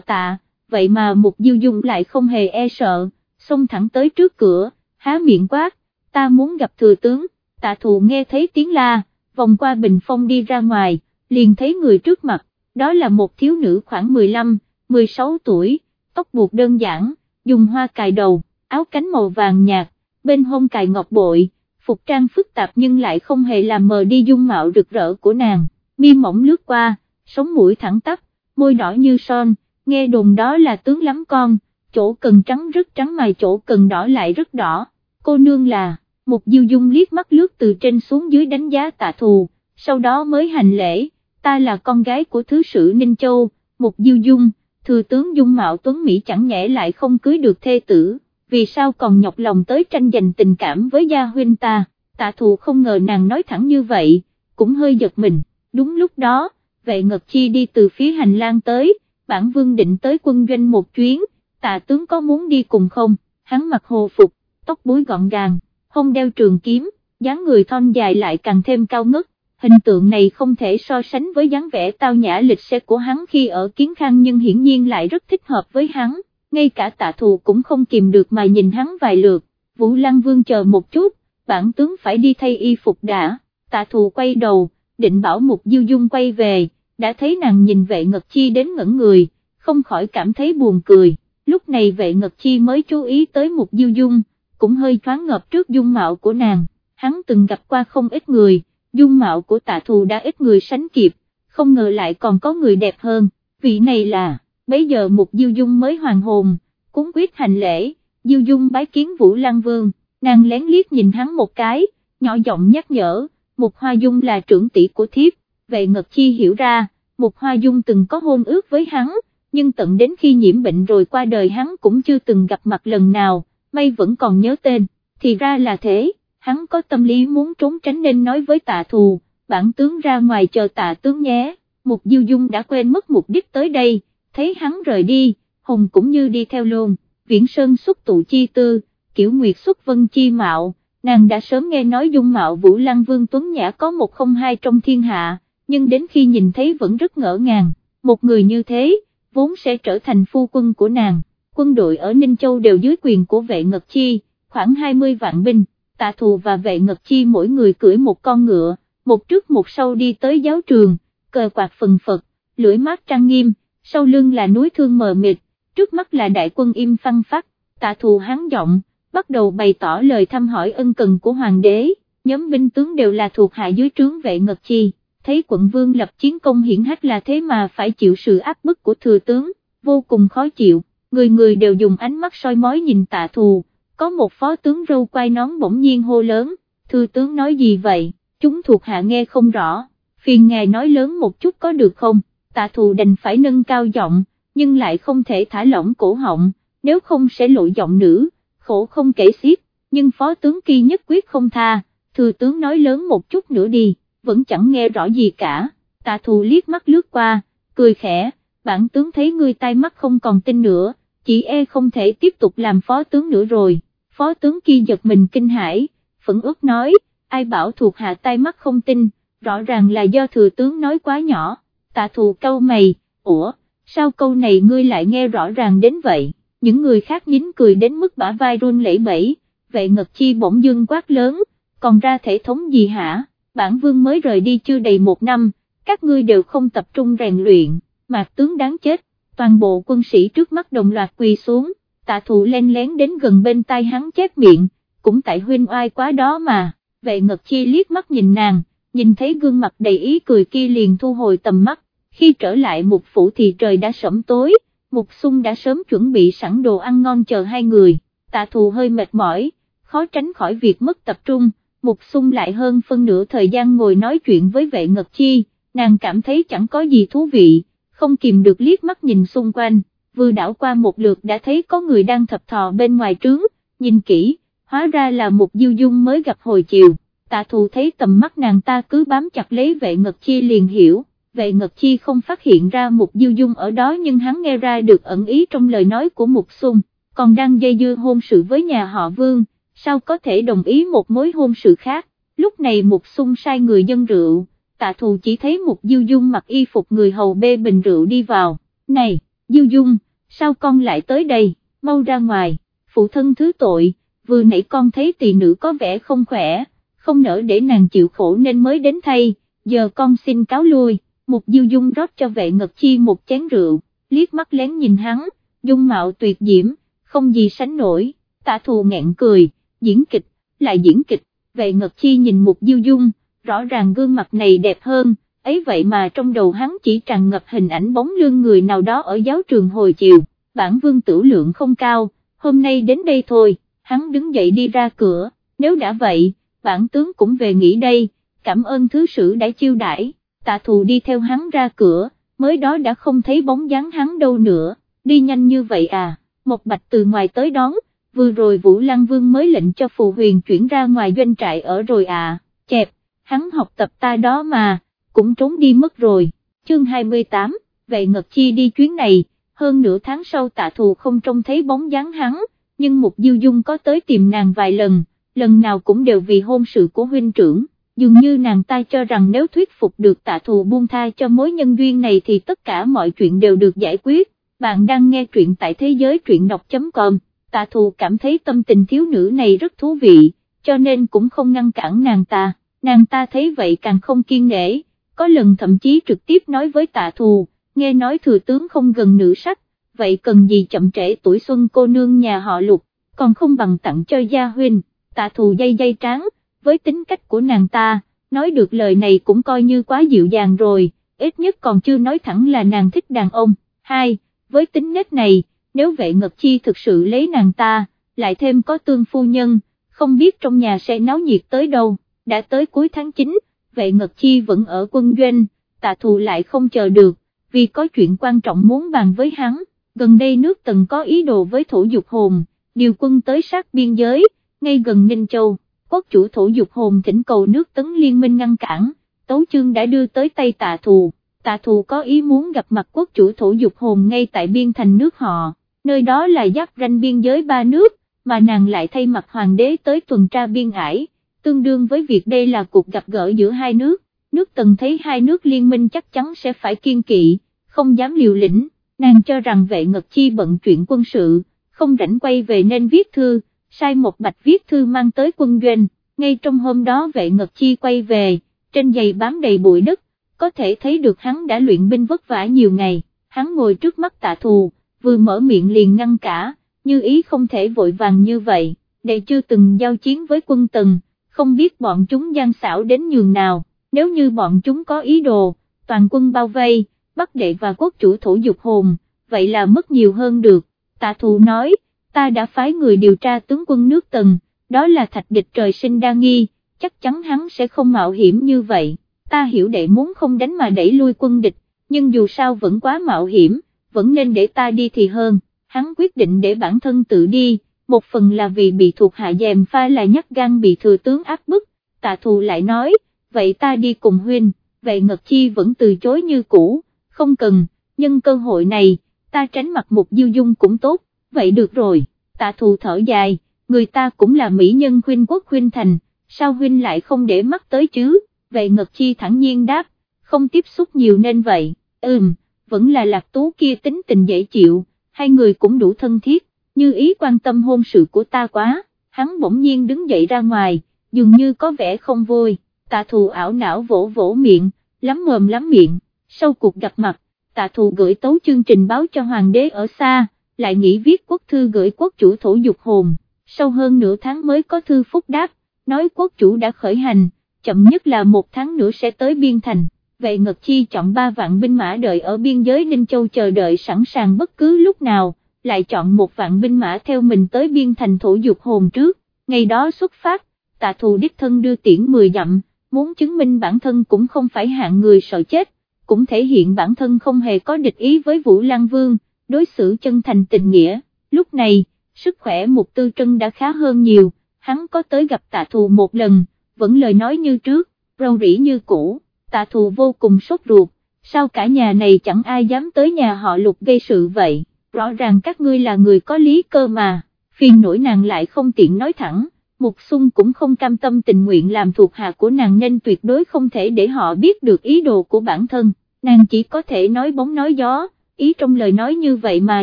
tạ, vậy mà Mục Diêu Dung lại không hề e sợ, xông thẳng tới trước cửa, há miệng quát, ta muốn gặp thừa tướng, tạ thù nghe thấy tiếng la, vòng qua bình phong đi ra ngoài, liền thấy người trước mặt, đó là một thiếu nữ khoảng 15, 16 tuổi, tóc buộc đơn giản, dùng hoa cài đầu, áo cánh màu vàng nhạt, bên hông cài ngọc bội, phục trang phức tạp nhưng lại không hề làm mờ đi dung mạo rực rỡ của nàng, mi mỏng lướt qua, sống mũi thẳng tắp, môi đỏ như son, nghe đồn đó là tướng lắm con, chỗ cần trắng rất trắng mà chỗ cần đỏ lại rất đỏ, cô nương là, một diêu dung liếc mắt lướt từ trên xuống dưới đánh giá tạ thù, sau đó mới hành lễ, ta là con gái của thứ sử Ninh Châu, một diêu dung, thừa tướng dung mạo tuấn Mỹ chẳng nhẽ lại không cưới được thê tử, vì sao còn nhọc lòng tới tranh giành tình cảm với gia huynh ta, tạ thù không ngờ nàng nói thẳng như vậy, cũng hơi giật mình, đúng lúc đó, vệ ngật chi đi từ phía hành lang tới, bản vương định tới quân doanh một chuyến, tạ tướng có muốn đi cùng không, hắn mặc hồ phục, tóc búi gọn gàng, hông đeo trường kiếm, dáng người thon dài lại càng thêm cao ngất, hình tượng này không thể so sánh với dáng vẻ tao nhã lịch sẽ của hắn khi ở kiến khang nhưng hiển nhiên lại rất thích hợp với hắn, ngay cả tạ thù cũng không kìm được mà nhìn hắn vài lượt, Vũ Lăng Vương chờ một chút, bản tướng phải đi thay y phục đã, tạ thù quay đầu, định bảo một diêu dung quay về, đã thấy nàng nhìn vệ ngật chi đến ngẩn người, không khỏi cảm thấy buồn cười, lúc này vệ ngật chi mới chú ý tới một diêu dung, cũng hơi thoáng ngợp trước dung mạo của nàng, hắn từng gặp qua không ít người, dung mạo của tạ thù đã ít người sánh kịp, không ngờ lại còn có người đẹp hơn, vị này là, bấy giờ một diêu dung mới hoàn hồn, cúng quyết hành lễ, diêu dung bái kiến Vũ Lăng Vương, nàng lén liếc nhìn hắn một cái, nhỏ giọng nhắc nhở, một hoa dung là trưởng tỷ của thiếp, vệ ngật chi hiểu ra, một hoa dung từng có hôn ước với hắn, nhưng tận đến khi nhiễm bệnh rồi qua đời hắn cũng chưa từng gặp mặt lần nào, may vẫn còn nhớ tên, thì ra là thế, hắn có tâm lý muốn trốn tránh nên nói với tạ thù, bản tướng ra ngoài chờ tạ tướng nhé, một diêu dung đã quên mất mục đích tới đây, thấy hắn rời đi, hùng cũng như đi theo luôn, viễn sơn xuất tụ chi tư, kiểu nguyệt xuất vân chi mạo, nàng đã sớm nghe nói dung mạo Vũ Lăng Vương Tuấn Nhã có một không hai trong thiên hạ, nhưng đến khi nhìn thấy vẫn rất ngỡ ngàng, một người như thế, vốn sẽ trở thành phu quân của nàng, quân đội ở Ninh Châu đều dưới quyền của vệ Ngật Chi, khoảng 20 vạn binh, tạ thù và vệ Ngật Chi mỗi người cưỡi một con ngựa, một trước một sau đi tới giáo trường, cờ quạt phần phật, lưỡi mát trang nghiêm, sau lưng là núi thương mờ mịt, trước mắt là đại quân im phăng phát, tạ thù hán giọng, bắt đầu bày tỏ lời thăm hỏi ân cần của hoàng đế, nhóm binh tướng đều là thuộc hạ dưới trướng vệ Ngật Chi thấy quận vương lập chiến công hiển hách là thế mà phải chịu sự áp bức của thừa tướng, vô cùng khó chịu, người người đều dùng ánh mắt soi mói nhìn tạ thù, có một phó tướng râu quai nón bỗng nhiên hô lớn, thư tướng nói gì vậy, chúng thuộc hạ nghe không rõ, phiền ngài nói lớn một chút có được không, tạ thù đành phải nâng cao giọng, nhưng lại không thể thả lỏng cổ họng, nếu không sẽ lộ giọng nữ, khổ không kể xiết, nhưng phó tướng kia nhất quyết không tha, thư tướng nói lớn một chút nữa đi vẫn chẳng nghe rõ gì cả, tạ thù liếc mắt lướt qua, cười khẽ, bản tướng thấy ngươi tai mắt không còn tin nữa, chỉ e không thể tiếp tục làm phó tướng nữa rồi, phó tướng kia giật mình kinh hãi, phẫn ước nói, ai bảo thuộc hạ tay mắt không tin, rõ ràng là do thừa tướng nói quá nhỏ, tạ thù câu mày, ủa, sao câu này ngươi lại nghe rõ ràng đến vậy, những người khác nhín cười đến mức bả vai run lẩy bẩy, vậy ngật chi bỗng dưng quát lớn, còn ra thể thống gì hả? bản vương mới rời đi chưa đầy một năm, các ngươi đều không tập trung rèn luyện, mạc tướng đáng chết, toàn bộ quân sĩ trước mắt đồng loạt quỳ xuống, tạ thụ len lén đến gần bên tai hắn chép miệng, cũng tại huynh oai quá đó mà, vệ ngật chi liếc mắt nhìn nàng, nhìn thấy gương mặt đầy ý cười kia liền thu hồi tầm mắt, khi trở lại một phủ thì trời đã sẫm tối, Mục sung đã sớm chuẩn bị sẵn đồ ăn ngon chờ hai người, tạ thù hơi mệt mỏi, khó tránh khỏi việc mất tập trung Mục sung lại hơn phân nửa thời gian ngồi nói chuyện với vệ ngật chi, nàng cảm thấy chẳng có gì thú vị, không kìm được liếc mắt nhìn xung quanh, vừa đảo qua một lượt đã thấy có người đang thập thò bên ngoài trướng, nhìn kỹ, hóa ra là một diêu dung mới gặp hồi chiều, tạ thù thấy tầm mắt nàng ta cứ bám chặt lấy vệ ngật chi liền hiểu, vệ ngật chi không phát hiện ra một diêu dung ở đó nhưng hắn nghe ra được ẩn ý trong lời nói của mục xung, còn đang dây dưa hôn sự với nhà họ vương sao có thể đồng ý một mối hôn sự khác, lúc này một xung sai người dân rượu, tạ thù chỉ thấy một Diêu Dung mặc y phục người hầu bê bình rượu đi vào, này, Diêu Dung, sao con lại tới đây, mau ra ngoài, phụ thân thứ tội, vừa nãy con thấy tỳ nữ có vẻ không khỏe, không nỡ để nàng chịu khổ nên mới đến thay, giờ con xin cáo lui, một Diêu Dung rót cho vệ ngật chi một chén rượu, liếc mắt lén nhìn hắn, dung mạo tuyệt diễm, không gì sánh nổi, tạ thù nghẹn cười, diễn kịch, lại diễn kịch, vệ ngật chi nhìn một Diêu Dung, rõ ràng gương mặt này đẹp hơn, ấy vậy mà trong đầu hắn chỉ tràn ngập hình ảnh bóng lưng người nào đó ở giáo trường hồi chiều, bản vương tử lượng không cao, hôm nay đến đây thôi, hắn đứng dậy đi ra cửa, nếu đã vậy, bản tướng cũng về nghỉ đây, cảm ơn thứ sử đã chiêu đãi, tạ thù đi theo hắn ra cửa, mới đó đã không thấy bóng dáng hắn đâu nữa, đi nhanh như vậy à, một bạch từ ngoài tới đón, vừa rồi Vũ Lăng Vương mới lệnh cho Phù Huyền chuyển ra ngoài doanh trại ở rồi à, chẹp hắn học tập ta đó mà, cũng trốn đi mất rồi, chương 28, vậy Ngật Chi đi chuyến này, hơn nửa tháng sau tạ thù không trông thấy bóng dáng hắn, nhưng Mục Diêu Dung có tới tìm nàng vài lần, lần nào cũng đều vì hôn sự của huynh trưởng, dường như nàng ta cho rằng nếu thuyết phục được tạ thù buông tha cho mối nhân duyên này thì tất cả mọi chuyện đều được giải quyết, bạn đang nghe truyện tại thế giới truyện đọc.com, tạ thù cảm thấy tâm tình thiếu nữ này rất thú vị, cho nên cũng không ngăn cản nàng ta. Nàng ta thấy vậy càng không kiên nể, có lần thậm chí trực tiếp nói với tạ thù, nghe nói thừa tướng không gần nữ sắc, vậy cần gì chậm trễ tuổi xuân cô nương nhà họ lục, còn không bằng tặng cho gia huynh, tạ thù dây dây tráng, với tính cách của nàng ta, nói được lời này cũng coi như quá dịu dàng rồi, ít nhất còn chưa nói thẳng là nàng thích đàn ông, hai, với tính nết này, nếu vệ ngật chi thực sự lấy nàng ta, lại thêm có tương phu nhân, không biết trong nhà sẽ náo nhiệt tới đâu đã tới cuối tháng 9, vệ Ngật Chi vẫn ở quân doanh, tạ thù lại không chờ được, vì có chuyện quan trọng muốn bàn với hắn, gần đây nước tần có ý đồ với thổ dục hồn, điều quân tới sát biên giới, ngay gần Ninh Châu, quốc chủ thổ dục hồn thỉnh cầu nước tấn liên minh ngăn cản, tấu chương đã đưa tới tay tạ thù, tạ thù có ý muốn gặp mặt quốc chủ thổ dục hồn ngay tại biên thành nước họ, nơi đó là giáp ranh biên giới ba nước, mà nàng lại thay mặt hoàng đế tới tuần tra biên ải tương đương với việc đây là cuộc gặp gỡ giữa hai nước, nước tần thấy hai nước liên minh chắc chắn sẽ phải kiên kỵ, không dám liều lĩnh, nàng cho rằng vệ ngật chi bận chuyện quân sự, không rảnh quay về nên viết thư, sai một bạch viết thư mang tới quân doanh, ngay trong hôm đó vệ ngật chi quay về, trên giày bám đầy bụi đất, có thể thấy được hắn đã luyện binh vất vả nhiều ngày, hắn ngồi trước mắt tạ thù, vừa mở miệng liền ngăn cả, như ý không thể vội vàng như vậy, đệ chưa từng giao chiến với quân tần không biết bọn chúng gian xảo đến nhường nào, nếu như bọn chúng có ý đồ, toàn quân bao vây, bắt đệ và quốc chủ thủ dục hồn, vậy là mất nhiều hơn được, tạ thù nói, ta đã phái người điều tra tướng quân nước tần, đó là thạch địch trời sinh đa nghi, chắc chắn hắn sẽ không mạo hiểm như vậy, ta hiểu đệ muốn không đánh mà đẩy lui quân địch, nhưng dù sao vẫn quá mạo hiểm, vẫn nên để ta đi thì hơn, hắn quyết định để bản thân tự đi một phần là vì bị thuộc hạ dèm pha là nhắc gan bị thừa tướng áp bức, tạ thù lại nói, vậy ta đi cùng huynh, vậy Ngật Chi vẫn từ chối như cũ, không cần, nhưng cơ hội này, ta tránh mặt một diêu dung cũng tốt, vậy được rồi, tạ thù thở dài, người ta cũng là mỹ nhân huynh quốc huynh thành, sao huynh lại không để mắt tới chứ, vậy Ngật Chi thẳng nhiên đáp, không tiếp xúc nhiều nên vậy, ừm, vẫn là lạc tú kia tính tình dễ chịu, hai người cũng đủ thân thiết như ý quan tâm hôn sự của ta quá, hắn bỗng nhiên đứng dậy ra ngoài, dường như có vẻ không vui, tạ thù ảo não vỗ vỗ miệng, lắm mồm lắm miệng, sau cuộc gặp mặt, tạ thù gửi tấu chương trình báo cho hoàng đế ở xa, lại nghĩ viết quốc thư gửi quốc chủ thổ dục hồn, sau hơn nửa tháng mới có thư phúc đáp, nói quốc chủ đã khởi hành, chậm nhất là một tháng nữa sẽ tới biên thành. Vệ Ngật Chi chọn ba vạn binh mã đợi ở biên giới Ninh Châu chờ đợi sẵn sàng bất cứ lúc nào, lại chọn một vạn binh mã theo mình tới biên thành thổ dục hồn trước, ngày đó xuất phát, tạ thù đích thân đưa tiễn 10 dặm, muốn chứng minh bản thân cũng không phải hạng người sợ chết, cũng thể hiện bản thân không hề có địch ý với Vũ Lăng Vương, đối xử chân thành tình nghĩa, lúc này, sức khỏe Mục Tư Trân đã khá hơn nhiều, hắn có tới gặp tạ thù một lần, vẫn lời nói như trước, râu rỉ như cũ, tạ thù vô cùng sốt ruột, sao cả nhà này chẳng ai dám tới nhà họ lục gây sự vậy? Rõ ràng các ngươi là người có lý cơ mà, phiền nổi nàng lại không tiện nói thẳng, Mục xung cũng không cam tâm tình nguyện làm thuộc hạ của nàng nên tuyệt đối không thể để họ biết được ý đồ của bản thân, nàng chỉ có thể nói bóng nói gió, ý trong lời nói như vậy mà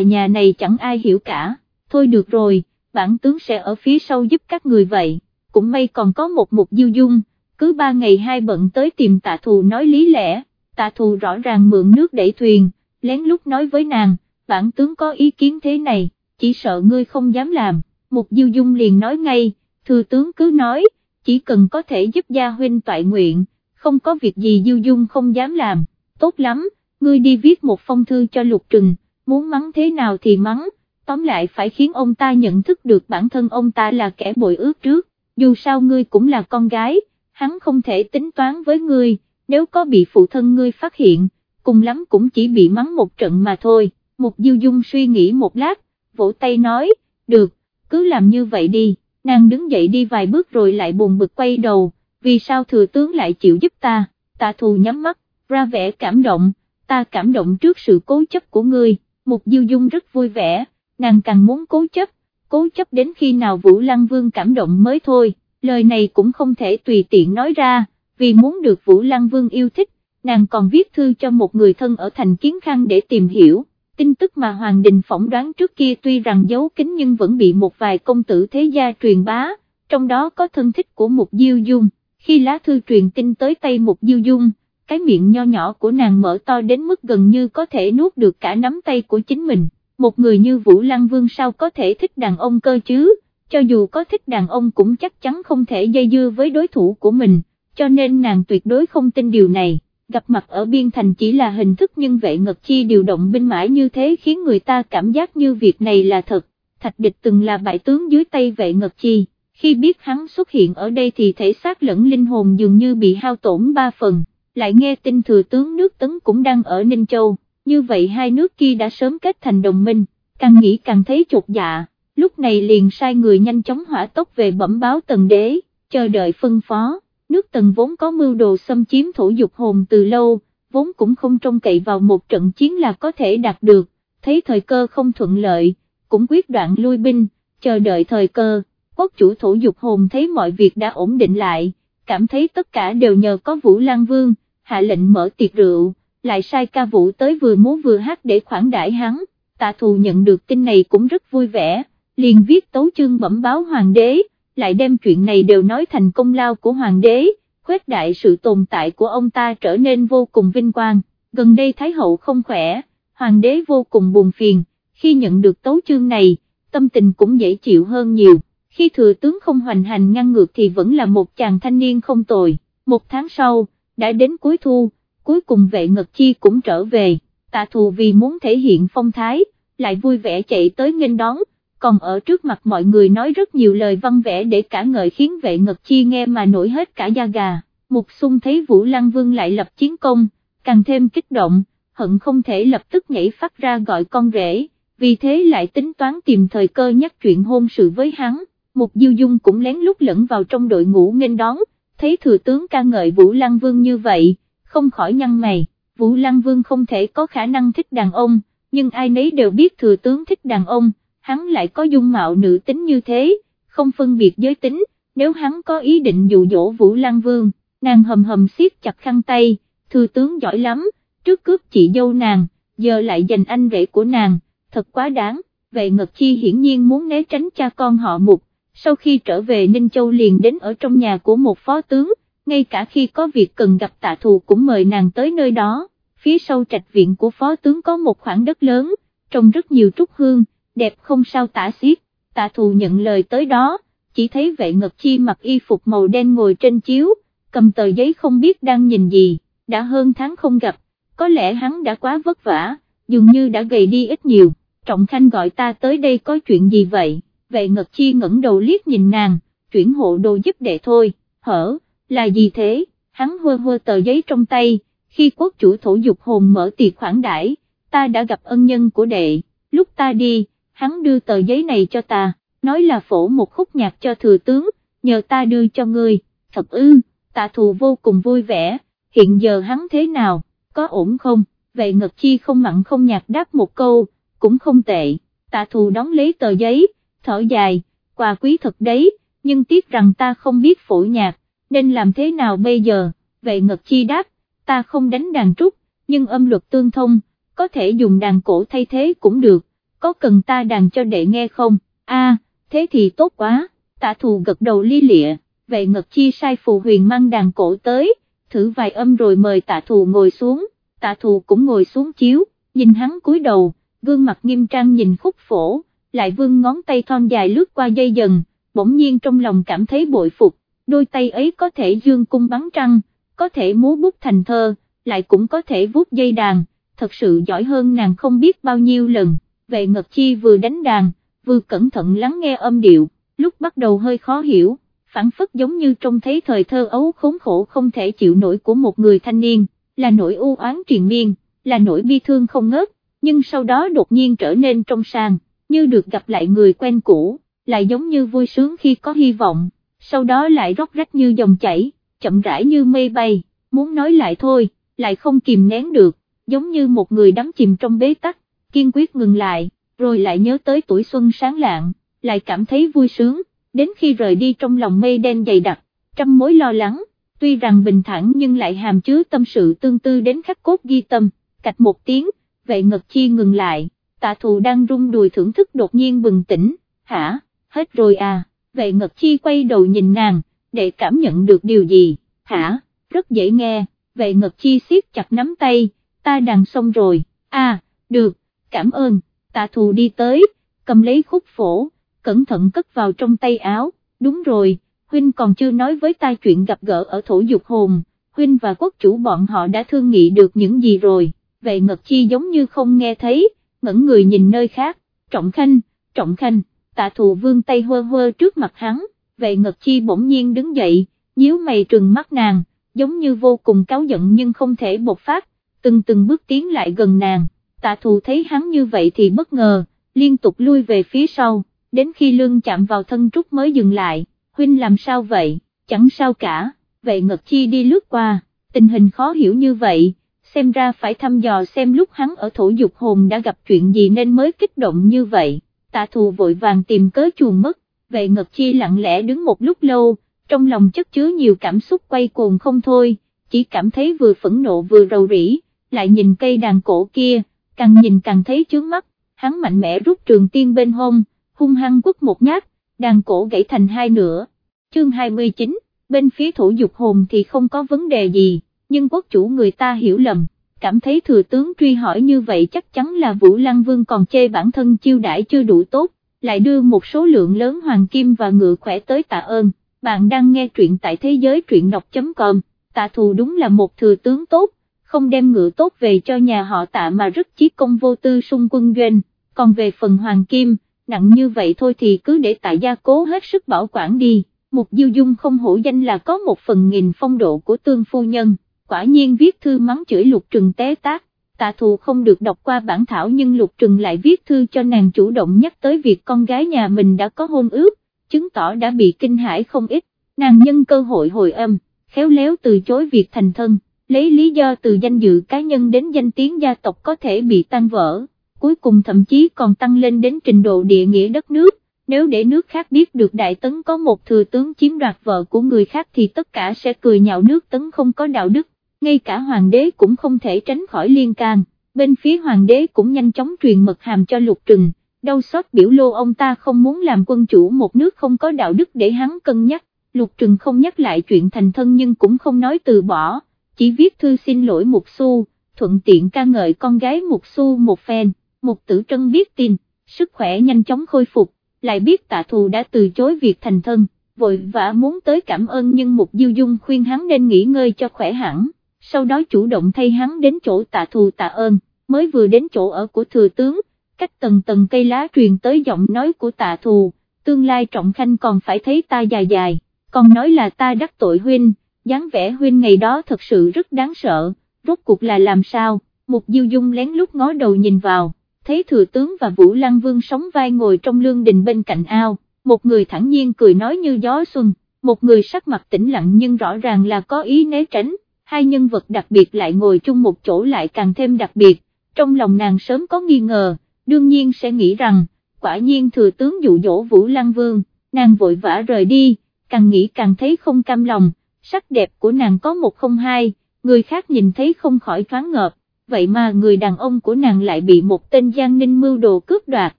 nhà này chẳng ai hiểu cả, thôi được rồi, bản tướng sẽ ở phía sau giúp các người vậy, cũng may còn có một mục diêu dung, cứ ba ngày hai bận tới tìm tạ thù nói lý lẽ, tạ thù rõ ràng mượn nước đẩy thuyền, lén lút nói với nàng, bản tướng có ý kiến thế này, chỉ sợ ngươi không dám làm, mục diêu dung liền nói ngay, thừa tướng cứ nói, chỉ cần có thể giúp gia huynh toại nguyện, không có việc gì diêu dung không dám làm, tốt lắm, ngươi đi viết một phong thư cho lục trừng, muốn mắng thế nào thì mắng, tóm lại phải khiến ông ta nhận thức được bản thân ông ta là kẻ bội ước trước, dù sao ngươi cũng là con gái, hắn không thể tính toán với ngươi, nếu có bị phụ thân ngươi phát hiện, cùng lắm cũng chỉ bị mắng một trận mà thôi, mục diêu dung suy nghĩ một lát, vỗ tay nói, được, cứ làm như vậy đi, nàng đứng dậy đi vài bước rồi lại buồn bực quay đầu, vì sao thừa tướng lại chịu giúp ta, tạ thù nhắm mắt, ra vẻ cảm động, ta cảm động trước sự cố chấp của ngươi, mục diêu dung rất vui vẻ, nàng càng muốn cố chấp, cố chấp đến khi nào Vũ Lăng Vương cảm động mới thôi, lời này cũng không thể tùy tiện nói ra, vì muốn được Vũ Lăng Vương yêu thích, nàng còn viết thư cho một người thân ở thành kiến khang để tìm hiểu, tin tức mà Hoàng Đình phỏng đoán trước kia tuy rằng giấu kín nhưng vẫn bị một vài công tử thế gia truyền bá, trong đó có thân thích của Mục Diêu Dung, khi lá thư truyền tin tới tay Mục Diêu Dung, cái miệng nho nhỏ của nàng mở to đến mức gần như có thể nuốt được cả nắm tay của chính mình. Một người như Vũ Lăng Vương sao có thể thích đàn ông cơ chứ, cho dù có thích đàn ông cũng chắc chắn không thể dây dưa với đối thủ của mình, cho nên nàng tuyệt đối không tin điều này, gặp mặt ở biên thành chỉ là hình thức nhưng vệ ngật chi điều động binh mãi như thế khiến người ta cảm giác như việc này là thật, thạch địch từng là bại tướng dưới tay vệ ngật chi. Khi biết hắn xuất hiện ở đây thì thể xác lẫn linh hồn dường như bị hao tổn ba phần, lại nghe tin thừa tướng nước tấn cũng đang ở Ninh Châu, như vậy hai nước kia đã sớm kết thành đồng minh, càng nghĩ càng thấy chột dạ, lúc này liền sai người nhanh chóng hỏa tốc về bẩm báo tần đế, chờ đợi phân phó, nước tần vốn có mưu đồ xâm chiếm thổ dục hồn từ lâu, vốn cũng không trông cậy vào một trận chiến là có thể đạt được, thấy thời cơ không thuận lợi, cũng quyết đoạn lui binh, chờ đợi thời cơ, quốc chủ thổ dục hồn thấy mọi việc đã ổn định lại, cảm thấy tất cả đều nhờ có Vũ Lan Vương, hạ lệnh mở tiệc rượu lại sai ca vũ tới vừa múa vừa hát để khoản đãi hắn, tạ thù nhận được tin này cũng rất vui vẻ, liền viết tấu chương bẩm báo hoàng đế, lại đem chuyện này đều nói thành công lao của hoàng đế, khuếch đại sự tồn tại của ông ta trở nên vô cùng vinh quang, gần đây Thái hậu không khỏe, hoàng đế vô cùng buồn phiền, khi nhận được tấu chương này, tâm tình cũng dễ chịu hơn nhiều, khi thừa tướng không hoành hành ngăn ngược thì vẫn là một chàng thanh niên không tồi, một tháng sau, đã đến cuối thu, cuối cùng vệ ngật chi cũng trở về, tạ thù vì muốn thể hiện phong thái, lại vui vẻ chạy tới nghênh đón, còn ở trước mặt mọi người nói rất nhiều lời văn vẽ để cả ngợi khiến vệ ngật chi nghe mà nổi hết cả da gà, mục Xung thấy Vũ Lăng Vương lại lập chiến công, càng thêm kích động, hận không thể lập tức nhảy phát ra gọi con rể, vì thế lại tính toán tìm thời cơ nhắc chuyện hôn sự với hắn, mục diêu dung cũng lén lút lẫn vào trong đội ngũ nghênh đón, thấy thừa tướng ca ngợi Vũ Lăng Vương như vậy không khỏi nhăn mày, Vũ Lăng Vương không thể có khả năng thích đàn ông, nhưng ai nấy đều biết thừa tướng thích đàn ông, hắn lại có dung mạo nữ tính như thế, không phân biệt giới tính, nếu hắn có ý định dụ dỗ Vũ Lăng Vương, nàng hầm hầm siết chặt khăn tay, thừa tướng giỏi lắm, trước cướp chị dâu nàng, giờ lại giành anh rể của nàng, thật quá đáng, vậy Ngật Chi hiển nhiên muốn né tránh cha con họ mục, sau khi trở về Ninh Châu liền đến ở trong nhà của một phó tướng, ngay cả khi có việc cần gặp tạ thù cũng mời nàng tới nơi đó, phía sau trạch viện của phó tướng có một khoảng đất lớn, trồng rất nhiều trúc hương, đẹp không sao tả xiết, tạ thù nhận lời tới đó, chỉ thấy vệ ngật chi mặc y phục màu đen ngồi trên chiếu, cầm tờ giấy không biết đang nhìn gì, đã hơn tháng không gặp, có lẽ hắn đã quá vất vả, dường như đã gầy đi ít nhiều, trọng khanh gọi ta tới đây có chuyện gì vậy, vệ ngật chi ngẩng đầu liếc nhìn nàng, chuyển hộ đồ giúp đệ thôi, hở là gì thế, hắn hơ hơ tờ giấy trong tay, khi quốc chủ thổ dục hồn mở tiệc khoản đãi, ta đã gặp ân nhân của đệ, lúc ta đi, hắn đưa tờ giấy này cho ta, nói là phổ một khúc nhạc cho thừa tướng, nhờ ta đưa cho ngươi, thật ư, tạ thù vô cùng vui vẻ, hiện giờ hắn thế nào, có ổn không, vậy ngật chi không mặn không nhạt đáp một câu, cũng không tệ, tạ thù đón lấy tờ giấy, thở dài, quà quý thật đấy, nhưng tiếc rằng ta không biết phổ nhạc, nên làm thế nào bây giờ, vậy Ngật Chi đáp, ta không đánh đàn trúc, nhưng âm luật tương thông, có thể dùng đàn cổ thay thế cũng được, có cần ta đàn cho đệ nghe không, a thế thì tốt quá, tạ thù gật đầu ly lịa, vậy Ngật Chi sai phù huyền mang đàn cổ tới, thử vài âm rồi mời tạ thù ngồi xuống, tạ thù cũng ngồi xuống chiếu, nhìn hắn cúi đầu, gương mặt nghiêm trang nhìn khúc phổ, lại vương ngón tay thon dài lướt qua dây dần, bỗng nhiên trong lòng cảm thấy bội phục, đôi tay ấy có thể dương cung bắn trăng, có thể múa bút thành thơ, lại cũng có thể vuốt dây đàn, thật sự giỏi hơn nàng không biết bao nhiêu lần, vệ ngật chi vừa đánh đàn, vừa cẩn thận lắng nghe âm điệu, lúc bắt đầu hơi khó hiểu, phản phất giống như trông thấy thời thơ ấu khốn khổ không thể chịu nổi của một người thanh niên, là nỗi u oán triền miên, là nỗi bi thương không ngớt, nhưng sau đó đột nhiên trở nên trong sàng như được gặp lại người quen cũ, lại giống như vui sướng khi có hy vọng, sau đó lại róc rách như dòng chảy, chậm rãi như mây bay, muốn nói lại thôi, lại không kìm nén được, giống như một người đắm chìm trong bế tắc, kiên quyết ngừng lại, rồi lại nhớ tới tuổi xuân sáng lạng, lại cảm thấy vui sướng, đến khi rời đi trong lòng mây đen dày đặc, trăm mối lo lắng, tuy rằng bình thản nhưng lại hàm chứa tâm sự tương tư đến khắc cốt ghi tâm, cạch một tiếng, vệ ngật chi ngừng lại, tạ thù đang rung đùi thưởng thức đột nhiên bừng tỉnh, hả, hết rồi à, vệ ngật chi quay đầu nhìn nàng, để cảm nhận được điều gì, hả, rất dễ nghe, vệ ngật chi siết chặt nắm tay, ta đàn xong rồi, à, được, cảm ơn, tạ thù đi tới, cầm lấy khúc phổ, cẩn thận cất vào trong tay áo, đúng rồi, Huynh còn chưa nói với ta chuyện gặp gỡ ở thổ dục hồn, Huynh và quốc chủ bọn họ đã thương nghị được những gì rồi, vậy Ngật Chi giống như không nghe thấy, ngẩn người nhìn nơi khác, trọng khanh, trọng khanh, tạ thù vương tay hơ hơ trước mặt hắn, vậy Ngật Chi bỗng nhiên đứng dậy, nhíu mày trừng mắt nàng, giống như vô cùng cáu giận nhưng không thể bộc phát, từng từng bước tiến lại gần nàng, tạ thù thấy hắn như vậy thì bất ngờ, liên tục lui về phía sau, đến khi lưng chạm vào thân trúc mới dừng lại, huynh làm sao vậy, chẳng sao cả, vậy Ngật Chi đi lướt qua, tình hình khó hiểu như vậy, xem ra phải thăm dò xem lúc hắn ở thổ dục hồn đã gặp chuyện gì nên mới kích động như vậy, tạ thù vội vàng tìm cớ chuồn mất, vậy Ngật Chi lặng lẽ đứng một lúc lâu, trong lòng chất chứa nhiều cảm xúc quay cuồng không thôi, chỉ cảm thấy vừa phẫn nộ vừa rầu rĩ, lại nhìn cây đàn cổ kia, càng nhìn càng thấy chướng mắt, hắn mạnh mẽ rút trường tiên bên hông, hung hăng quất một nhát, đàn cổ gãy thành hai nửa. Chương 29, bên phía thủ dục hồn thì không có vấn đề gì, nhưng quốc chủ người ta hiểu lầm, cảm thấy thừa tướng truy hỏi như vậy chắc chắn là Vũ Lăng Vương còn chê bản thân chiêu đãi chưa đủ tốt, lại đưa một số lượng lớn hoàng kim và ngựa khỏe tới tạ ơn. Bạn đang nghe truyện tại thế giới truyện đọc.com, tạ thù đúng là một thừa tướng tốt, không đem ngựa tốt về cho nhà họ tạ mà rất chí công vô tư sung quân doanh, còn về phần hoàng kim, nặng như vậy thôi thì cứ để tại gia cố hết sức bảo quản đi, một Diêu Dung không hổ danh là có một phần nghìn phong độ của tương phu nhân, quả nhiên viết thư mắng chửi lục trừng té tác, tạ thù không được đọc qua bản thảo nhưng lục trừng lại viết thư cho nàng chủ động nhắc tới việc con gái nhà mình đã có hôn ước, chứng tỏ đã bị kinh hãi không ít, nàng nhân cơ hội hồi âm, khéo léo từ chối việc thành thân, lấy lý do từ danh dự cá nhân đến danh tiếng gia tộc có thể bị tan vỡ cuối cùng thậm chí còn tăng lên đến trình độ địa nghĩa đất nước, nếu để nước khác biết được Đại Tấn có một thừa tướng chiếm đoạt vợ của người khác thì tất cả sẽ cười nhạo nước Tấn không có đạo đức, ngay cả hoàng đế cũng không thể tránh khỏi liên can, bên phía hoàng đế cũng nhanh chóng truyền mật hàm cho lục trừng, đau xót biểu lô ông ta không muốn làm quân chủ một nước không có đạo đức để hắn cân nhắc, lục trừng không nhắc lại chuyện thành thân nhưng cũng không nói từ bỏ, chỉ viết thư xin lỗi Mục Xu, thuận tiện ca ngợi con gái Mục Xu một phen. Mục Tử Trân biết tin, sức khỏe nhanh chóng khôi phục, lại biết tạ thù đã từ chối việc thành thân, vội vã muốn tới cảm ơn nhưng Mục Diêu Dung khuyên hắn nên nghỉ ngơi cho khỏe hẳn, sau đó chủ động thay hắn đến chỗ tạ thù tạ ơn, mới vừa đến chỗ ở của thừa tướng, cách tầng tầng cây lá truyền tới giọng nói của tạ thù, tương lai trọng khanh còn phải thấy ta dài dài, còn nói là ta đắc tội huynh, dáng vẻ huynh ngày đó thật sự rất đáng sợ, rốt cuộc là làm sao, Mục Diêu Dung lén lút ngó đầu nhìn vào thấy thừa tướng và Vũ Lăng Vương sống vai ngồi trong lương đình bên cạnh ao, một người thẳng nhiên cười nói như gió xuân, một người sắc mặt tĩnh lặng nhưng rõ ràng là có ý né tránh, hai nhân vật đặc biệt lại ngồi chung một chỗ lại càng thêm đặc biệt, trong lòng nàng sớm có nghi ngờ, đương nhiên sẽ nghĩ rằng, quả nhiên thừa tướng dụ dỗ Vũ Lăng Vương, nàng vội vã rời đi, càng nghĩ càng thấy không cam lòng, sắc đẹp của nàng có một không hai, người khác nhìn thấy không khỏi thoáng ngợp, vậy mà người đàn ông của nàng lại bị một tên gian ninh mưu đồ cướp đoạt,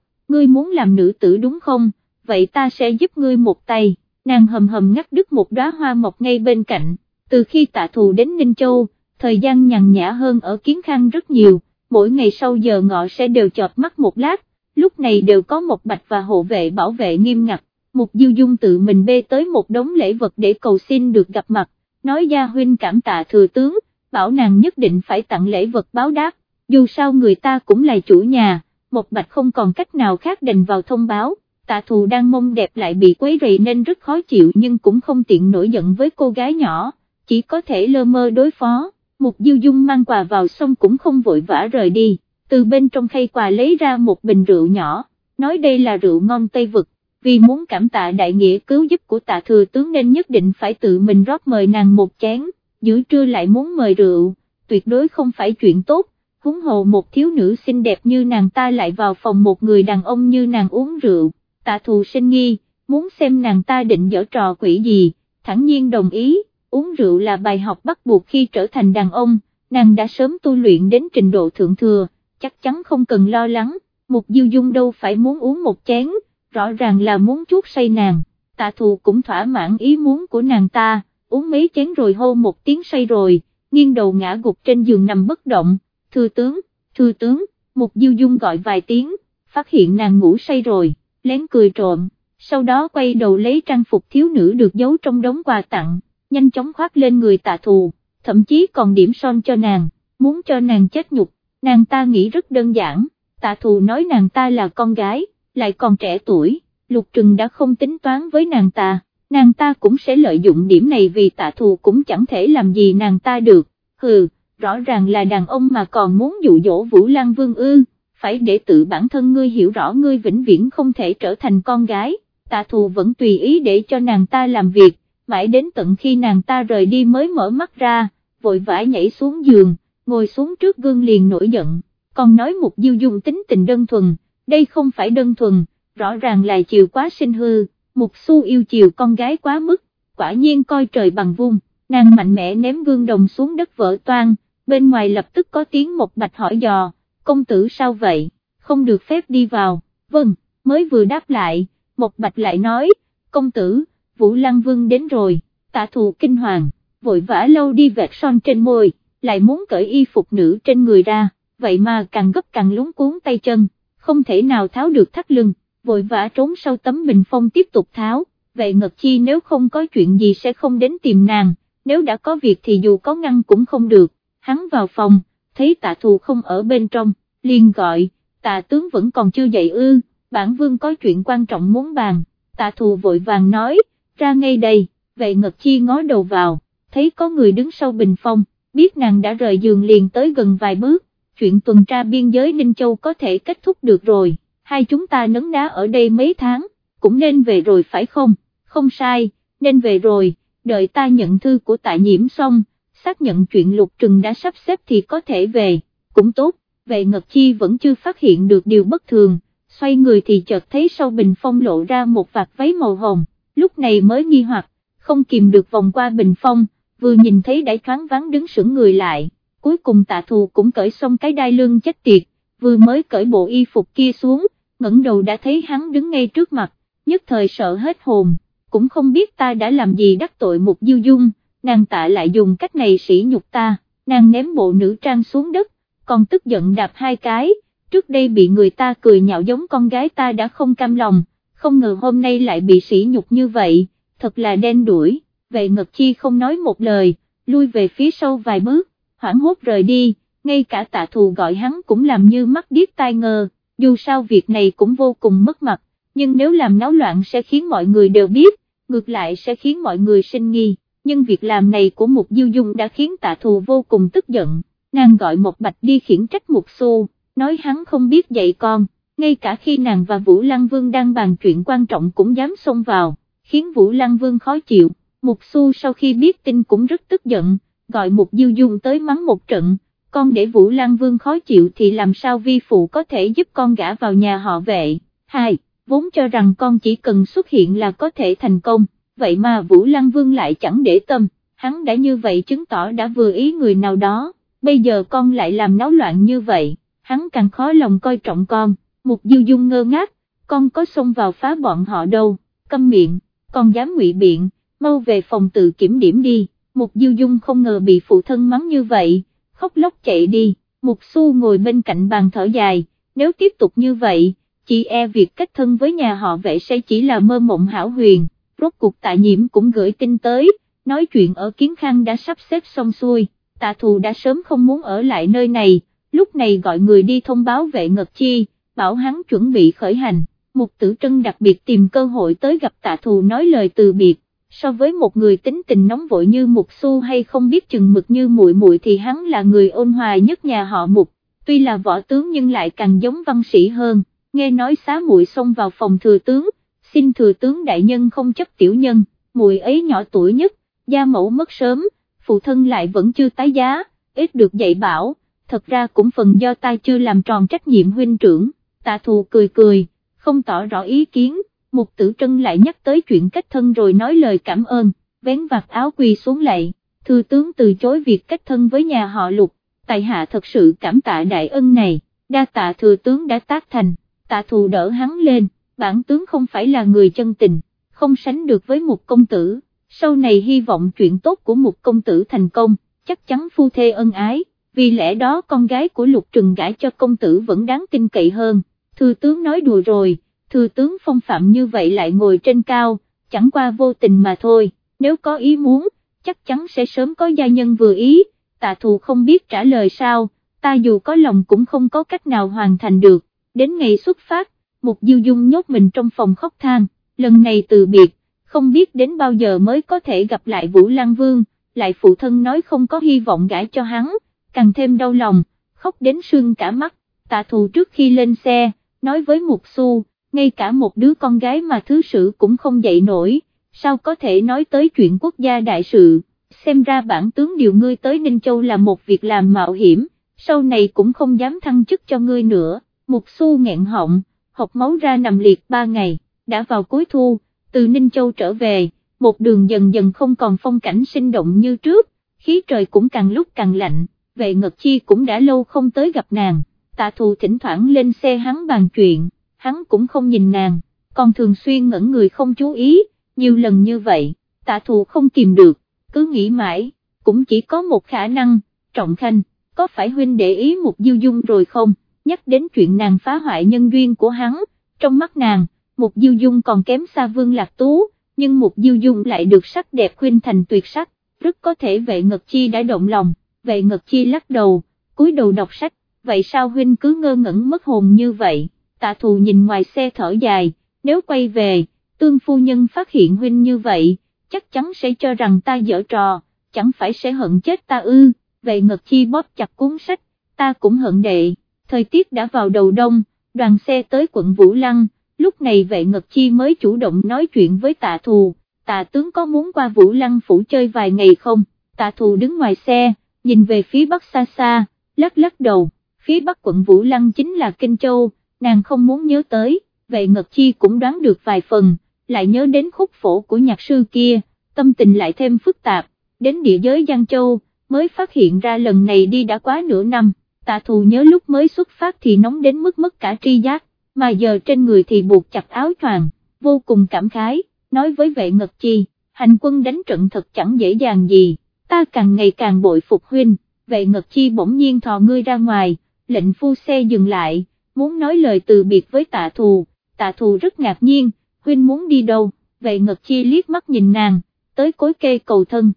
ngươi muốn làm nữ tử đúng không, vậy ta sẽ giúp ngươi một tay, nàng hầm hầm ngắt đứt một đóa hoa mọc ngay bên cạnh, từ khi tạ thù đến Ninh Châu, thời gian nhàn nhã hơn ở Kiến Khang rất nhiều, mỗi ngày sau giờ ngọ sẽ đều chọt mắt một lát, lúc này đều có một bạch và hộ vệ bảo vệ nghiêm ngặt, Mục Diêu Dung tự mình bê tới một đống lễ vật để cầu xin được gặp mặt, nói gia huynh cảm tạ thừa tướng, bảo nàng nhất định phải tặng lễ vật báo đáp, dù sao người ta cũng là chủ nhà, một bạch không còn cách nào khác đành vào thông báo, tạ thù đang mông đẹp lại bị quấy rầy nên rất khó chịu nhưng cũng không tiện nổi giận với cô gái nhỏ, chỉ có thể lơ mơ đối phó, Mục Diêu Dung mang quà vào xong cũng không vội vã rời đi, từ bên trong khay quà lấy ra một bình rượu nhỏ, nói đây là rượu ngon Tây Vực, vì muốn cảm tạ đại nghĩa cứu giúp của tạ thừa tướng nên nhất định phải tự mình rót mời nàng một chén, giữa trưa lại muốn mời rượu, tuyệt đối không phải chuyện tốt, huống hồ một thiếu nữ xinh đẹp như nàng ta lại vào phòng một người đàn ông như nàng uống rượu, tạ thù sinh nghi, muốn xem nàng ta định dở trò quỷ gì, thẳng nhiên đồng ý, uống rượu là bài học bắt buộc khi trở thành đàn ông, nàng đã sớm tu luyện đến trình độ thượng thừa, chắc chắn không cần lo lắng, một diêu dung đâu phải muốn uống một chén, rõ ràng là muốn chuốt say nàng, tạ thù cũng thỏa mãn ý muốn của nàng ta, uống mấy chén rồi hô một tiếng say rồi, nghiêng đầu ngã gục trên giường nằm bất động, thư tướng, thư tướng, một diêu dung gọi vài tiếng, phát hiện nàng ngủ say rồi, lén cười trộm, sau đó quay đầu lấy trang phục thiếu nữ được giấu trong đống quà tặng, nhanh chóng khoác lên người tạ thù, thậm chí còn điểm son cho nàng, muốn cho nàng chết nhục, nàng ta nghĩ rất đơn giản, tạ thù nói nàng ta là con gái, lại còn trẻ tuổi, lục trừng đã không tính toán với nàng ta, nàng ta cũng sẽ lợi dụng điểm này vì tạ thù cũng chẳng thể làm gì nàng ta được, hừ, rõ ràng là đàn ông mà còn muốn dụ dỗ Vũ Lan Vương ư, phải để tự bản thân ngươi hiểu rõ ngươi vĩnh viễn không thể trở thành con gái, tạ thù vẫn tùy ý để cho nàng ta làm việc, mãi đến tận khi nàng ta rời đi mới mở mắt ra, vội vã nhảy xuống giường, ngồi xuống trước gương liền nổi giận, còn nói một diêu dung tính tình đơn thuần, đây không phải đơn thuần, rõ ràng là chiều quá sinh hư, mục su yêu chiều con gái quá mức, quả nhiên coi trời bằng vung, nàng mạnh mẽ ném gương đồng xuống đất vỡ toan, bên ngoài lập tức có tiếng một bạch hỏi dò, công tử sao vậy, không được phép đi vào, vâng, mới vừa đáp lại, một bạch lại nói, công tử, Vũ Lăng Vương đến rồi, tạ thù kinh hoàng, vội vã lâu đi vẹt son trên môi, lại muốn cởi y phục nữ trên người ra, vậy mà càng gấp càng lúng cuốn tay chân, không thể nào tháo được thắt lưng, vội vã trốn sau tấm bình phong tiếp tục tháo, vậy Ngật Chi nếu không có chuyện gì sẽ không đến tìm nàng, nếu đã có việc thì dù có ngăn cũng không được, hắn vào phòng, thấy tạ thù không ở bên trong, liền gọi, tạ tướng vẫn còn chưa dậy ư, bản vương có chuyện quan trọng muốn bàn, tạ thù vội vàng nói, ra ngay đây, vệ ngật chi ngó đầu vào, thấy có người đứng sau bình phong, biết nàng đã rời giường liền tới gần vài bước, chuyện tuần tra biên giới Ninh Châu có thể kết thúc được rồi, hai chúng ta nấn ná ở đây mấy tháng, cũng nên về rồi phải không, không sai, nên về rồi, đợi ta nhận thư của tại nhiễm xong, xác nhận chuyện lục trừng đã sắp xếp thì có thể về, cũng tốt, về ngật chi vẫn chưa phát hiện được điều bất thường, xoay người thì chợt thấy sau bình phong lộ ra một vạt váy màu hồng, lúc này mới nghi hoặc, không kìm được vòng qua bình phong, vừa nhìn thấy đã thoáng vắng đứng sững người lại, cuối cùng tạ thù cũng cởi xong cái đai lưng chết tiệt, vừa mới cởi bộ y phục kia xuống, ngẩng đầu đã thấy hắn đứng ngay trước mặt, nhất thời sợ hết hồn, cũng không biết ta đã làm gì đắc tội một diêu dung, nàng tạ lại dùng cách này sỉ nhục ta, nàng ném bộ nữ trang xuống đất, còn tức giận đạp hai cái, trước đây bị người ta cười nhạo giống con gái ta đã không cam lòng, không ngờ hôm nay lại bị sỉ nhục như vậy, thật là đen đuổi, vậy ngật chi không nói một lời, lui về phía sau vài bước, hoảng hốt rời đi, ngay cả tạ thù gọi hắn cũng làm như mắt điếc tai ngờ, dù sao việc này cũng vô cùng mất mặt, nhưng nếu làm náo loạn sẽ khiến mọi người đều biết, ngược lại sẽ khiến mọi người sinh nghi, nhưng việc làm này của Mục Diêu Dung đã khiến tạ thù vô cùng tức giận, nàng gọi một bạch đi khiển trách Mục Xu, nói hắn không biết dạy con, ngay cả khi nàng và Vũ Lăng Vương đang bàn chuyện quan trọng cũng dám xông vào, khiến Vũ Lăng Vương khó chịu, Mục Xu sau khi biết tin cũng rất tức giận, gọi một Diêu Dung tới mắng một trận, con để Vũ Lăng Vương khó chịu thì làm sao vi phụ có thể giúp con gã vào nhà họ vệ, hai, vốn cho rằng con chỉ cần xuất hiện là có thể thành công, vậy mà Vũ Lăng Vương lại chẳng để tâm, hắn đã như vậy chứng tỏ đã vừa ý người nào đó, bây giờ con lại làm náo loạn như vậy, hắn càng khó lòng coi trọng con, Một Diêu Dung ngơ ngác, con có xông vào phá bọn họ đâu, câm miệng, con dám ngụy biện, mau về phòng tự kiểm điểm đi, Mục Diêu Dung không ngờ bị phụ thân mắng như vậy, khóc lóc chạy đi, Mục Xu ngồi bên cạnh bàn thở dài, nếu tiếp tục như vậy, chị e việc kết thân với nhà họ vệ sẽ chỉ là mơ mộng hảo huyền, rốt cuộc tạ nhiễm cũng gửi tin tới, nói chuyện ở Kiến Khang đã sắp xếp xong xuôi, tạ thù đã sớm không muốn ở lại nơi này, lúc này gọi người đi thông báo vệ ngật chi, bảo hắn chuẩn bị khởi hành, Mục Tử Trân đặc biệt tìm cơ hội tới gặp tạ thù nói lời từ biệt, so với một người tính tình nóng vội như Mục Xu hay không biết chừng mực như muội muội thì hắn là người ôn hòa nhất nhà họ Mục, tuy là võ tướng nhưng lại càng giống văn sĩ hơn, nghe nói xá muội xông vào phòng thừa tướng, xin thừa tướng đại nhân không chấp tiểu nhân, muội ấy nhỏ tuổi nhất, gia mẫu mất sớm, phụ thân lại vẫn chưa tái giá, ít được dạy bảo, thật ra cũng phần do ta chưa làm tròn trách nhiệm huynh trưởng, tạ thù cười cười, không tỏ rõ ý kiến. Mục tử trân lại nhắc tới chuyện cách thân rồi nói lời cảm ơn, vén vạt áo quỳ xuống lạy, thư tướng từ chối việc cách thân với nhà họ lục, tại hạ thật sự cảm tạ đại ân này, đa tạ thừa tướng đã tác thành, tạ thù đỡ hắn lên, bản tướng không phải là người chân tình, không sánh được với một công tử, sau này hy vọng chuyện tốt của một công tử thành công, chắc chắn phu thê ân ái, vì lẽ đó con gái của lục trừng gãi cho công tử vẫn đáng tin cậy hơn, thư tướng nói đùa rồi thừa tướng phong phạm như vậy lại ngồi trên cao, chẳng qua vô tình mà thôi, nếu có ý muốn, chắc chắn sẽ sớm có gia nhân vừa ý, tạ thù không biết trả lời sao, ta dù có lòng cũng không có cách nào hoàn thành được, đến ngày xuất phát, một diêu dung nhốt mình trong phòng khóc than, lần này từ biệt, không biết đến bao giờ mới có thể gặp lại Vũ Lan Vương, lại phụ thân nói không có hy vọng gãi cho hắn, càng thêm đau lòng, khóc đến sương cả mắt, tạ thù trước khi lên xe, nói với Mục Xu, ngay cả một đứa con gái mà thứ sử cũng không dậy nổi, sao có thể nói tới chuyện quốc gia đại sự, xem ra bản tướng điều ngươi tới Ninh Châu là một việc làm mạo hiểm, sau này cũng không dám thăng chức cho ngươi nữa, một xu nghẹn họng, học máu ra nằm liệt ba ngày, đã vào cuối thu, từ Ninh Châu trở về, một đường dần dần không còn phong cảnh sinh động như trước, khí trời cũng càng lúc càng lạnh, vệ ngật chi cũng đã lâu không tới gặp nàng, tạ thù thỉnh thoảng lên xe hắn bàn chuyện hắn cũng không nhìn nàng, còn thường xuyên ngẩn người không chú ý, nhiều lần như vậy, tạ thù không kìm được, cứ nghĩ mãi, cũng chỉ có một khả năng, trọng khanh, có phải huynh để ý một diêu dung rồi không, nhắc đến chuyện nàng phá hoại nhân duyên của hắn, trong mắt nàng, một diêu dung còn kém xa vương lạc tú, nhưng một diêu dung lại được sắc đẹp khuyên thành tuyệt sắc, rất có thể vệ ngật chi đã động lòng, vệ ngật chi lắc đầu, cúi đầu đọc sách, vậy sao huynh cứ ngơ ngẩn mất hồn như vậy? Tạ thù nhìn ngoài xe thở dài, nếu quay về, tương phu nhân phát hiện huynh như vậy, chắc chắn sẽ cho rằng ta dở trò, chẳng phải sẽ hận chết ta ư, vậy ngật chi bóp chặt cuốn sách, ta cũng hận đệ, thời tiết đã vào đầu đông, đoàn xe tới quận Vũ Lăng, lúc này vệ ngật chi mới chủ động nói chuyện với tạ thù, tạ tướng có muốn qua Vũ Lăng phủ chơi vài ngày không, tạ thù đứng ngoài xe, nhìn về phía bắc xa xa, lắc lắc đầu, phía bắc quận Vũ Lăng chính là Kinh Châu, nàng không muốn nhớ tới, về Ngật Chi cũng đoán được vài phần, lại nhớ đến khúc phổ của nhạc sư kia, tâm tình lại thêm phức tạp, đến địa giới Giang Châu, mới phát hiện ra lần này đi đã quá nửa năm, tạ thù nhớ lúc mới xuất phát thì nóng đến mức mất cả tri giác, mà giờ trên người thì buộc chặt áo choàng, vô cùng cảm khái, nói với vệ Ngật Chi, hành quân đánh trận thật chẳng dễ dàng gì, ta càng ngày càng bội phục huynh, vệ Ngật Chi bỗng nhiên thò ngươi ra ngoài, lệnh phu xe dừng lại muốn nói lời từ biệt với tạ thù, tạ thù rất ngạc nhiên, huynh muốn đi đâu, vệ Ngật Chi liếc mắt nhìn nàng, tới cối kê cầu thân.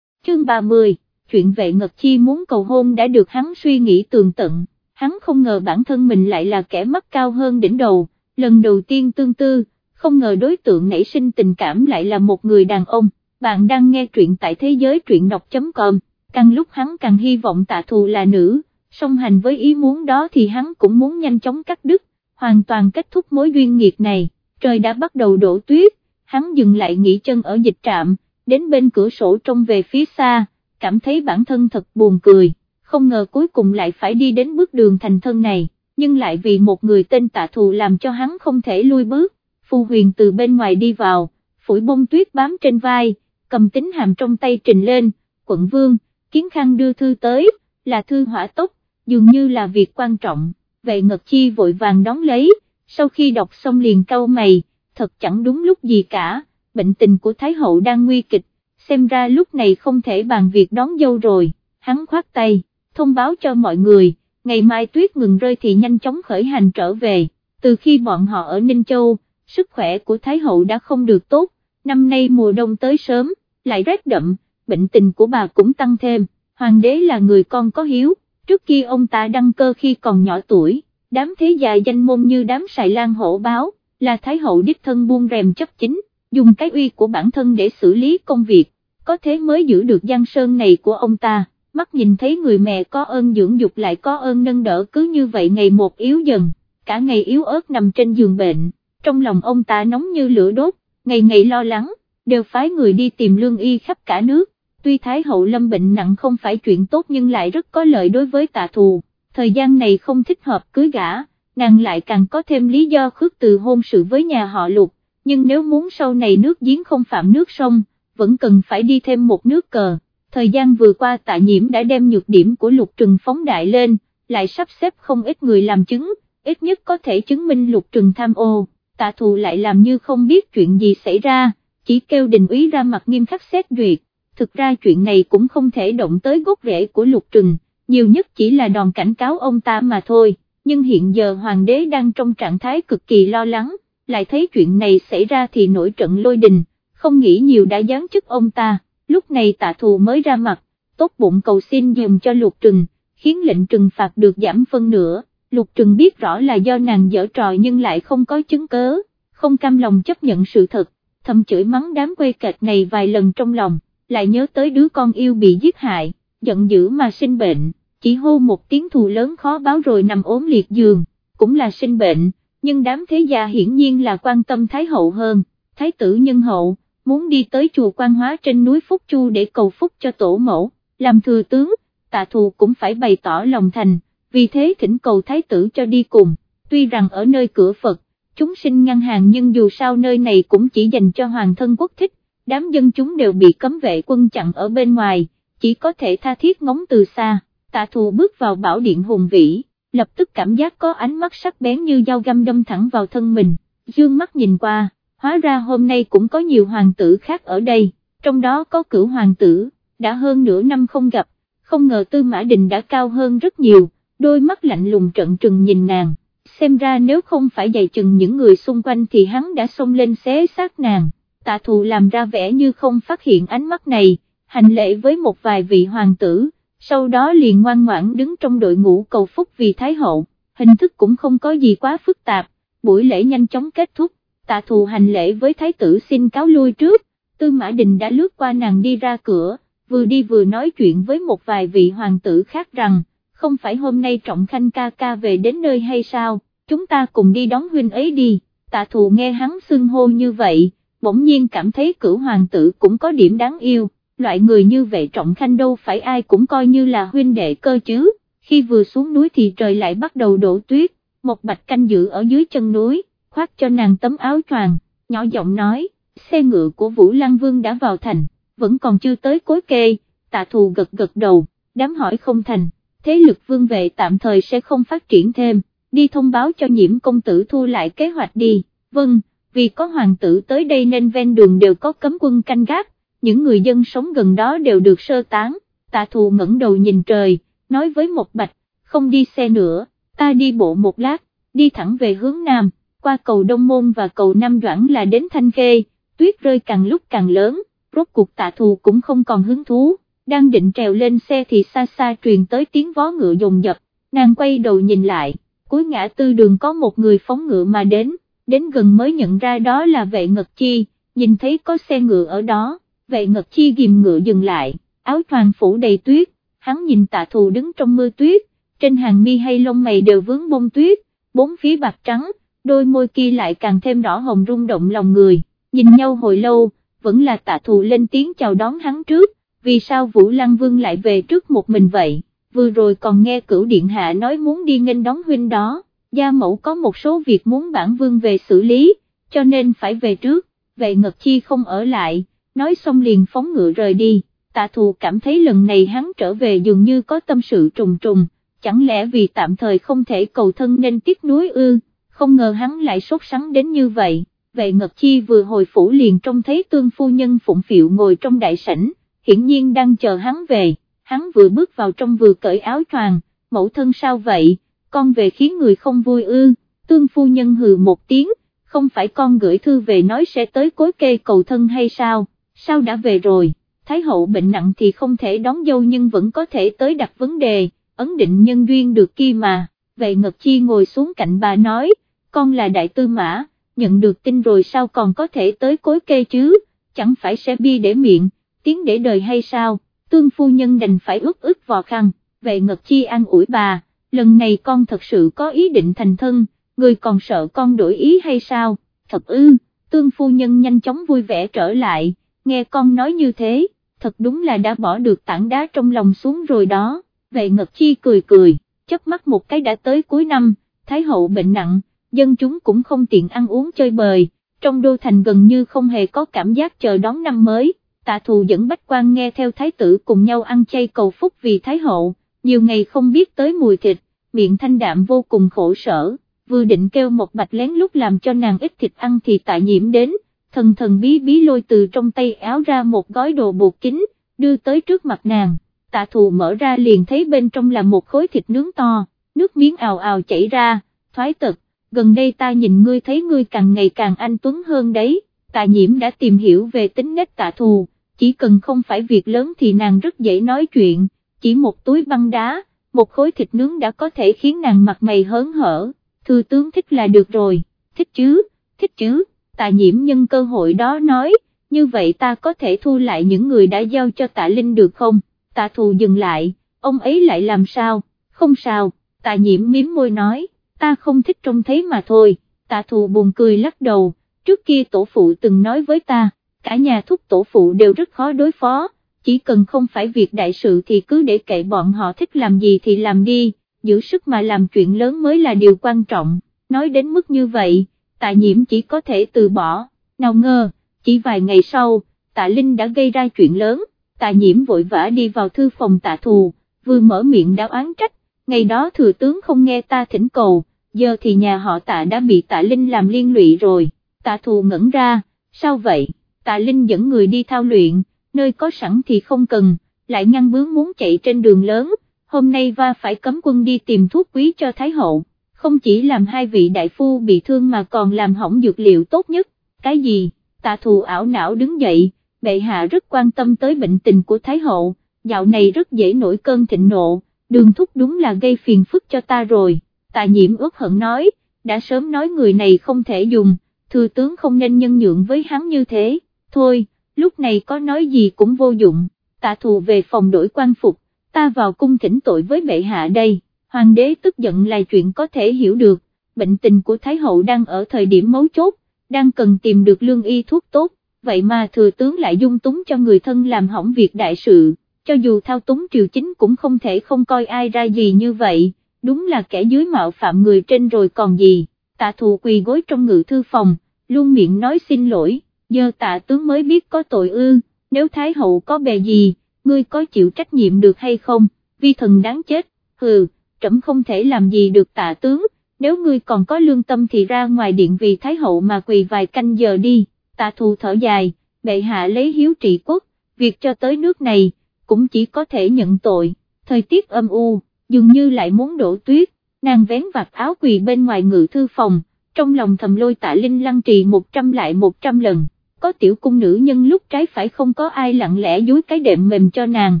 Chương 30, chuyện vệ Ngật Chi muốn cầu hôn đã được hắn suy nghĩ tường tận, hắn không ngờ bản thân mình lại là kẻ mắt cao hơn đỉnh đầu, lần đầu tiên tương tư, không ngờ đối tượng nảy sinh tình cảm lại là một người đàn ông, bạn đang nghe truyện tại thế giới truyện đọc.com, càng lúc hắn càng hy vọng tạ thù là nữ song hành với ý muốn đó thì hắn cũng muốn nhanh chóng cắt đứt, hoàn toàn kết thúc mối duyên nghiệt này, trời đã bắt đầu đổ tuyết, hắn dừng lại nghỉ chân ở dịch trạm, đến bên cửa sổ trông về phía xa, cảm thấy bản thân thật buồn cười, không ngờ cuối cùng lại phải đi đến bước đường thành thân này, nhưng lại vì một người tên tạ thù làm cho hắn không thể lui bước, Phù huyền từ bên ngoài đi vào, phủi bông tuyết bám trên vai, cầm tính hàm trong tay trình lên, quận vương, kiến khang đưa thư tới, là thư hỏa tốc, dường như là việc quan trọng, vệ ngật chi vội vàng đón lấy, sau khi đọc xong liền cau mày, thật chẳng đúng lúc gì cả, bệnh tình của Thái hậu đang nguy kịch, xem ra lúc này không thể bàn việc đón dâu rồi, hắn khoát tay, thông báo cho mọi người, ngày mai tuyết ngừng rơi thì nhanh chóng khởi hành trở về, từ khi bọn họ ở Ninh Châu, sức khỏe của Thái hậu đã không được tốt, năm nay mùa đông tới sớm, lại rét đậm, bệnh tình của bà cũng tăng thêm, hoàng đế là người con có hiếu, trước kia ông ta đăng cơ khi còn nhỏ tuổi, đám thế gia danh môn như đám xài lan hổ báo, là Thái hậu đích thân buông rèm chấp chính, dùng cái uy của bản thân để xử lý công việc, có thế mới giữ được giang sơn này của ông ta, mắt nhìn thấy người mẹ có ơn dưỡng dục lại có ơn nâng đỡ cứ như vậy ngày một yếu dần, cả ngày yếu ớt nằm trên giường bệnh, trong lòng ông ta nóng như lửa đốt, ngày ngày lo lắng, đều phái người đi tìm lương y khắp cả nước, tuy Thái hậu lâm bệnh nặng không phải chuyện tốt nhưng lại rất có lợi đối với tạ thù, thời gian này không thích hợp cưới gã, nàng lại càng có thêm lý do khước từ hôn sự với nhà họ lục, nhưng nếu muốn sau này nước giếng không phạm nước sông, vẫn cần phải đi thêm một nước cờ. Thời gian vừa qua tạ nhiễm đã đem nhược điểm của lục trừng phóng đại lên, lại sắp xếp không ít người làm chứng, ít nhất có thể chứng minh lục trừng tham ô, tạ thù lại làm như không biết chuyện gì xảy ra, chỉ kêu đình úy ra mặt nghiêm khắc xét duyệt, thực ra chuyện này cũng không thể động tới gốc rễ của lục trừng, nhiều nhất chỉ là đòn cảnh cáo ông ta mà thôi, nhưng hiện giờ hoàng đế đang trong trạng thái cực kỳ lo lắng, lại thấy chuyện này xảy ra thì nổi trận lôi đình, không nghĩ nhiều đã giáng chức ông ta, lúc này tạ thù mới ra mặt, tốt bụng cầu xin dùm cho lục trừng, khiến lệnh trừng phạt được giảm phân nửa, lục trừng biết rõ là do nàng dở trò nhưng lại không có chứng cớ, không cam lòng chấp nhận sự thật, thầm chửi mắng đám quê kệch này vài lần trong lòng, lại nhớ tới đứa con yêu bị giết hại, giận dữ mà sinh bệnh, chỉ hô một tiếng thù lớn khó báo rồi nằm ốm liệt giường, cũng là sinh bệnh, nhưng đám thế gia hiển nhiên là quan tâm Thái hậu hơn, Thái tử nhân hậu, muốn đi tới chùa quan hóa trên núi Phúc Chu để cầu phúc cho tổ mẫu, làm thừa tướng, tạ thù cũng phải bày tỏ lòng thành, vì thế thỉnh cầu Thái tử cho đi cùng, tuy rằng ở nơi cửa Phật, chúng sinh ngăn hàng nhưng dù sao nơi này cũng chỉ dành cho hoàng thân quốc thích, đám dân chúng đều bị cấm vệ quân chặn ở bên ngoài, chỉ có thể tha thiết ngóng từ xa, tạ thù bước vào bảo điện hùng vĩ lập tức cảm giác có ánh mắt sắc bén như dao găm đâm thẳng vào thân mình, dương mắt nhìn qua, hóa ra hôm nay cũng có nhiều hoàng tử khác ở đây, trong đó có cửu hoàng tử, đã hơn nửa năm không gặp, không ngờ tư mã đình đã cao hơn rất nhiều, đôi mắt lạnh lùng trận trừng nhìn nàng, xem ra nếu không phải dày chừng những người xung quanh thì hắn đã xông lên xé xác nàng, tạ thù làm ra vẻ như không phát hiện ánh mắt này, hành lễ với một vài vị hoàng tử sau đó liền ngoan ngoãn đứng trong đội ngũ cầu phúc vì Thái Hậu, hình thức cũng không có gì quá phức tạp, buổi lễ nhanh chóng kết thúc, tạ thù hành lễ với Thái tử xin cáo lui trước, Tư Mã Đình đã lướt qua nàng đi ra cửa, vừa đi vừa nói chuyện với một vài vị hoàng tử khác rằng, không phải hôm nay Trọng Khanh ca ca về đến nơi hay sao, chúng ta cùng đi đón huynh ấy đi, tạ thù nghe hắn xưng hô như vậy, bỗng nhiên cảm thấy cửu hoàng tử cũng có điểm đáng yêu loại người như vậy trọng khanh đâu phải ai cũng coi như là huynh đệ cơ chứ, khi vừa xuống núi thì trời lại bắt đầu đổ tuyết, một bạch canh giữ ở dưới chân núi, khoác cho nàng tấm áo choàng, nhỏ giọng nói, xe ngựa của Vũ Lăng Vương đã vào thành, vẫn còn chưa tới cối kê, tạ thù gật gật đầu, đám hỏi không thành, thế lực vương vệ tạm thời sẽ không phát triển thêm, đi thông báo cho nhiễm công tử thu lại kế hoạch đi, vâng, vì có hoàng tử tới đây nên ven đường đều có cấm quân canh gác, những người dân sống gần đó đều được sơ tán, tạ thù ngẩng đầu nhìn trời, nói với một bạch, không đi xe nữa, ta đi bộ một lát, đi thẳng về hướng nam, qua cầu Đông Môn và cầu Nam Doãn là đến Thanh Khê, tuyết rơi càng lúc càng lớn, rốt cuộc tạ thù cũng không còn hứng thú, đang định trèo lên xe thì xa xa truyền tới tiếng vó ngựa dồn dập, nàng quay đầu nhìn lại, cuối ngã tư đường có một người phóng ngựa mà đến, đến gần mới nhận ra đó là vệ ngật chi, nhìn thấy có xe ngựa ở đó vệ ngật chi ghim ngựa dừng lại, áo choàng phủ đầy tuyết, hắn nhìn tạ thù đứng trong mưa tuyết, trên hàng mi hay lông mày đều vướng bông tuyết, bốn phía bạc trắng, đôi môi kia lại càng thêm đỏ hồng rung động lòng người, nhìn nhau hồi lâu, vẫn là tạ thù lên tiếng chào đón hắn trước, vì sao Vũ Lăng Vương lại về trước một mình vậy, vừa rồi còn nghe cửu điện hạ nói muốn đi nghênh đón huynh đó, gia mẫu có một số việc muốn bản vương về xử lý, cho nên phải về trước, về ngật chi không ở lại, nói xong liền phóng ngựa rời đi, tạ thù cảm thấy lần này hắn trở về dường như có tâm sự trùng trùng, chẳng lẽ vì tạm thời không thể cầu thân nên tiếc nuối ư, không ngờ hắn lại sốt sắng đến như vậy, về ngật chi vừa hồi phủ liền trông thấy tương phu nhân phụng phịu ngồi trong đại sảnh, hiển nhiên đang chờ hắn về, hắn vừa bước vào trong vừa cởi áo choàng, mẫu thân sao vậy, con về khiến người không vui ư, tương phu nhân hừ một tiếng, không phải con gửi thư về nói sẽ tới cối kê cầu thân hay sao, sao đã về rồi, Thái hậu bệnh nặng thì không thể đón dâu nhưng vẫn có thể tới đặt vấn đề, ấn định nhân duyên được kia mà, vậy Ngật Chi ngồi xuống cạnh bà nói, con là đại tư mã, nhận được tin rồi sao còn có thể tới cối kê chứ, chẳng phải sẽ bi để miệng, tiếng để đời hay sao, tương phu nhân đành phải ước ước vò khăn, vậy Ngật Chi an ủi bà, lần này con thật sự có ý định thành thân, người còn sợ con đổi ý hay sao, thật ư, tương phu nhân nhanh chóng vui vẻ trở lại, nghe con nói như thế, thật đúng là đã bỏ được tảng đá trong lòng xuống rồi đó, vệ Ngật Chi cười cười, chớp mắt một cái đã tới cuối năm, Thái hậu bệnh nặng, dân chúng cũng không tiện ăn uống chơi bời, trong đô thành gần như không hề có cảm giác chờ đón năm mới, tạ thù dẫn bách quan nghe theo thái tử cùng nhau ăn chay cầu phúc vì Thái hậu, nhiều ngày không biết tới mùi thịt, miệng thanh đạm vô cùng khổ sở, vừa định kêu một bạch lén lúc làm cho nàng ít thịt ăn thì tạ nhiễm đến, thần thần bí bí lôi từ trong tay áo ra một gói đồ buộc kín, đưa tới trước mặt nàng, tạ thù mở ra liền thấy bên trong là một khối thịt nướng to, nước miếng ào ào chảy ra, thoái tật, gần đây ta nhìn ngươi thấy ngươi càng ngày càng anh tuấn hơn đấy, tạ nhiễm đã tìm hiểu về tính nết tạ thù, chỉ cần không phải việc lớn thì nàng rất dễ nói chuyện, chỉ một túi băng đá, một khối thịt nướng đã có thể khiến nàng mặt mày hớn hở, thư tướng thích là được rồi, thích chứ, thích chứ, tạ nhiễm nhân cơ hội đó nói, như vậy ta có thể thu lại những người đã giao cho tạ Linh được không, tạ thù dừng lại, ông ấy lại làm sao, không sao, tạ nhiễm miếm môi nói, ta không thích trông thấy mà thôi, tạ thù buồn cười lắc đầu, trước kia tổ phụ từng nói với ta, cả nhà thúc tổ phụ đều rất khó đối phó, chỉ cần không phải việc đại sự thì cứ để kệ bọn họ thích làm gì thì làm đi, giữ sức mà làm chuyện lớn mới là điều quan trọng, nói đến mức như vậy, tạ nhiễm chỉ có thể từ bỏ, nào ngờ, chỉ vài ngày sau, tạ Linh đã gây ra chuyện lớn, tạ nhiễm vội vã đi vào thư phòng tạ thù, vừa mở miệng đã oán trách, ngày đó thừa tướng không nghe ta thỉnh cầu, giờ thì nhà họ tạ đã bị tạ Linh làm liên lụy rồi, tạ thù ngẩn ra, sao vậy, tạ Linh dẫn người đi thao luyện, nơi có sẵn thì không cần, lại ngăn bướng muốn chạy trên đường lớn, hôm nay va phải cấm quân đi tìm thuốc quý cho Thái Hậu, không chỉ làm hai vị đại phu bị thương mà còn làm hỏng dược liệu tốt nhất, cái gì, tạ thù ảo não đứng dậy, bệ hạ rất quan tâm tới bệnh tình của Thái Hậu, dạo này rất dễ nổi cơn thịnh nộ, đường thúc đúng là gây phiền phức cho ta rồi, tạ nhiễm ước hận nói, đã sớm nói người này không thể dùng, thừa tướng không nên nhân nhượng với hắn như thế, thôi, lúc này có nói gì cũng vô dụng, tạ thù về phòng đổi quan phục, ta vào cung thỉnh tội với bệ hạ đây, hoàng đế tức giận là chuyện có thể hiểu được, bệnh tình của Thái hậu đang ở thời điểm mấu chốt, đang cần tìm được lương y thuốc tốt, vậy mà thừa tướng lại dung túng cho người thân làm hỏng việc đại sự, cho dù thao túng triều chính cũng không thể không coi ai ra gì như vậy, đúng là kẻ dưới mạo phạm người trên rồi còn gì, tạ thù quỳ gối trong ngự thư phòng, luôn miệng nói xin lỗi, giờ tạ tướng mới biết có tội ư, nếu Thái hậu có bề gì, ngươi có chịu trách nhiệm được hay không, vi thần đáng chết, hừ, trẫm không thể làm gì được tạ tướng, nếu ngươi còn có lương tâm thì ra ngoài điện vì Thái hậu mà quỳ vài canh giờ đi, tạ thù thở dài, bệ hạ lấy hiếu trị quốc, việc cho tới nước này, cũng chỉ có thể nhận tội, thời tiết âm u, dường như lại muốn đổ tuyết, nàng vén vạt áo quỳ bên ngoài ngự thư phòng, trong lòng thầm lôi tạ linh lăng trì một trăm lại một trăm lần có tiểu cung nữ nhân lúc trái phải không có ai lặng lẽ dúi cái đệm mềm cho nàng,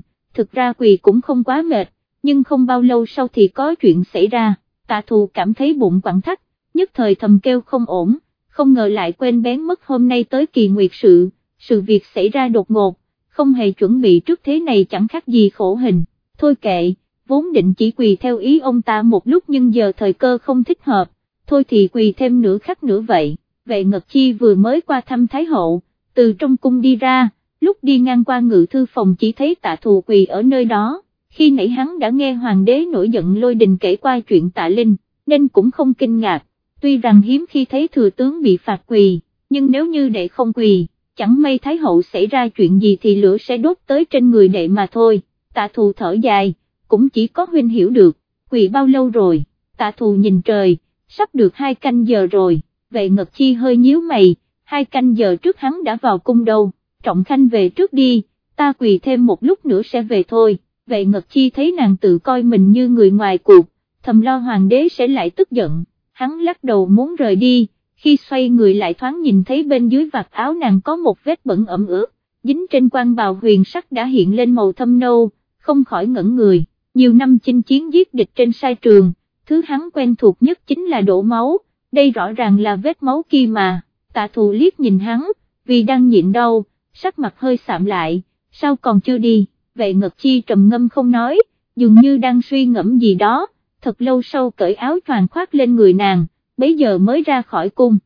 thực ra quỳ cũng không quá mệt, nhưng không bao lâu sau thì có chuyện xảy ra, tạ thù cảm thấy bụng quặn thắt, nhất thời thầm kêu không ổn, không ngờ lại quên bén mất hôm nay tới kỳ nguyệt sự, sự việc xảy ra đột ngột, không hề chuẩn bị trước thế này chẳng khác gì khổ hình, thôi kệ, vốn định chỉ quỳ theo ý ông ta một lúc nhưng giờ thời cơ không thích hợp, thôi thì quỳ thêm nửa khắc nữa vậy vệ ngật chi vừa mới qua thăm Thái Hậu, từ trong cung đi ra, lúc đi ngang qua ngự thư phòng chỉ thấy tạ thù quỳ ở nơi đó, khi nãy hắn đã nghe hoàng đế nổi giận lôi đình kể qua chuyện tạ linh, nên cũng không kinh ngạc, tuy rằng hiếm khi thấy thừa tướng bị phạt quỳ, nhưng nếu như đệ không quỳ, chẳng may Thái Hậu xảy ra chuyện gì thì lửa sẽ đốt tới trên người đệ mà thôi, tạ thù thở dài, cũng chỉ có huynh hiểu được, quỳ bao lâu rồi, tạ thù nhìn trời, sắp được hai canh giờ rồi, vậy Ngật Chi hơi nhíu mày, hai canh giờ trước hắn đã vào cung đâu, Trọng Khanh về trước đi, ta quỳ thêm một lúc nữa sẽ về thôi, vậy Ngật Chi thấy nàng tự coi mình như người ngoài cuộc, thầm lo hoàng đế sẽ lại tức giận, hắn lắc đầu muốn rời đi, khi xoay người lại thoáng nhìn thấy bên dưới vạt áo nàng có một vết bẩn ẩm ướt, dính trên quan bào huyền sắc đã hiện lên màu thâm nâu, không khỏi ngẩn người, nhiều năm chinh chiến giết địch trên sai trường, thứ hắn quen thuộc nhất chính là đổ máu, đây rõ ràng là vết máu kia mà, tạ thù liếc nhìn hắn, vì đang nhịn đau, sắc mặt hơi sạm lại, sao còn chưa đi, vệ ngật chi trầm ngâm không nói, dường như đang suy ngẫm gì đó, thật lâu sau cởi áo choàng khoác lên người nàng, bấy giờ mới ra khỏi cung.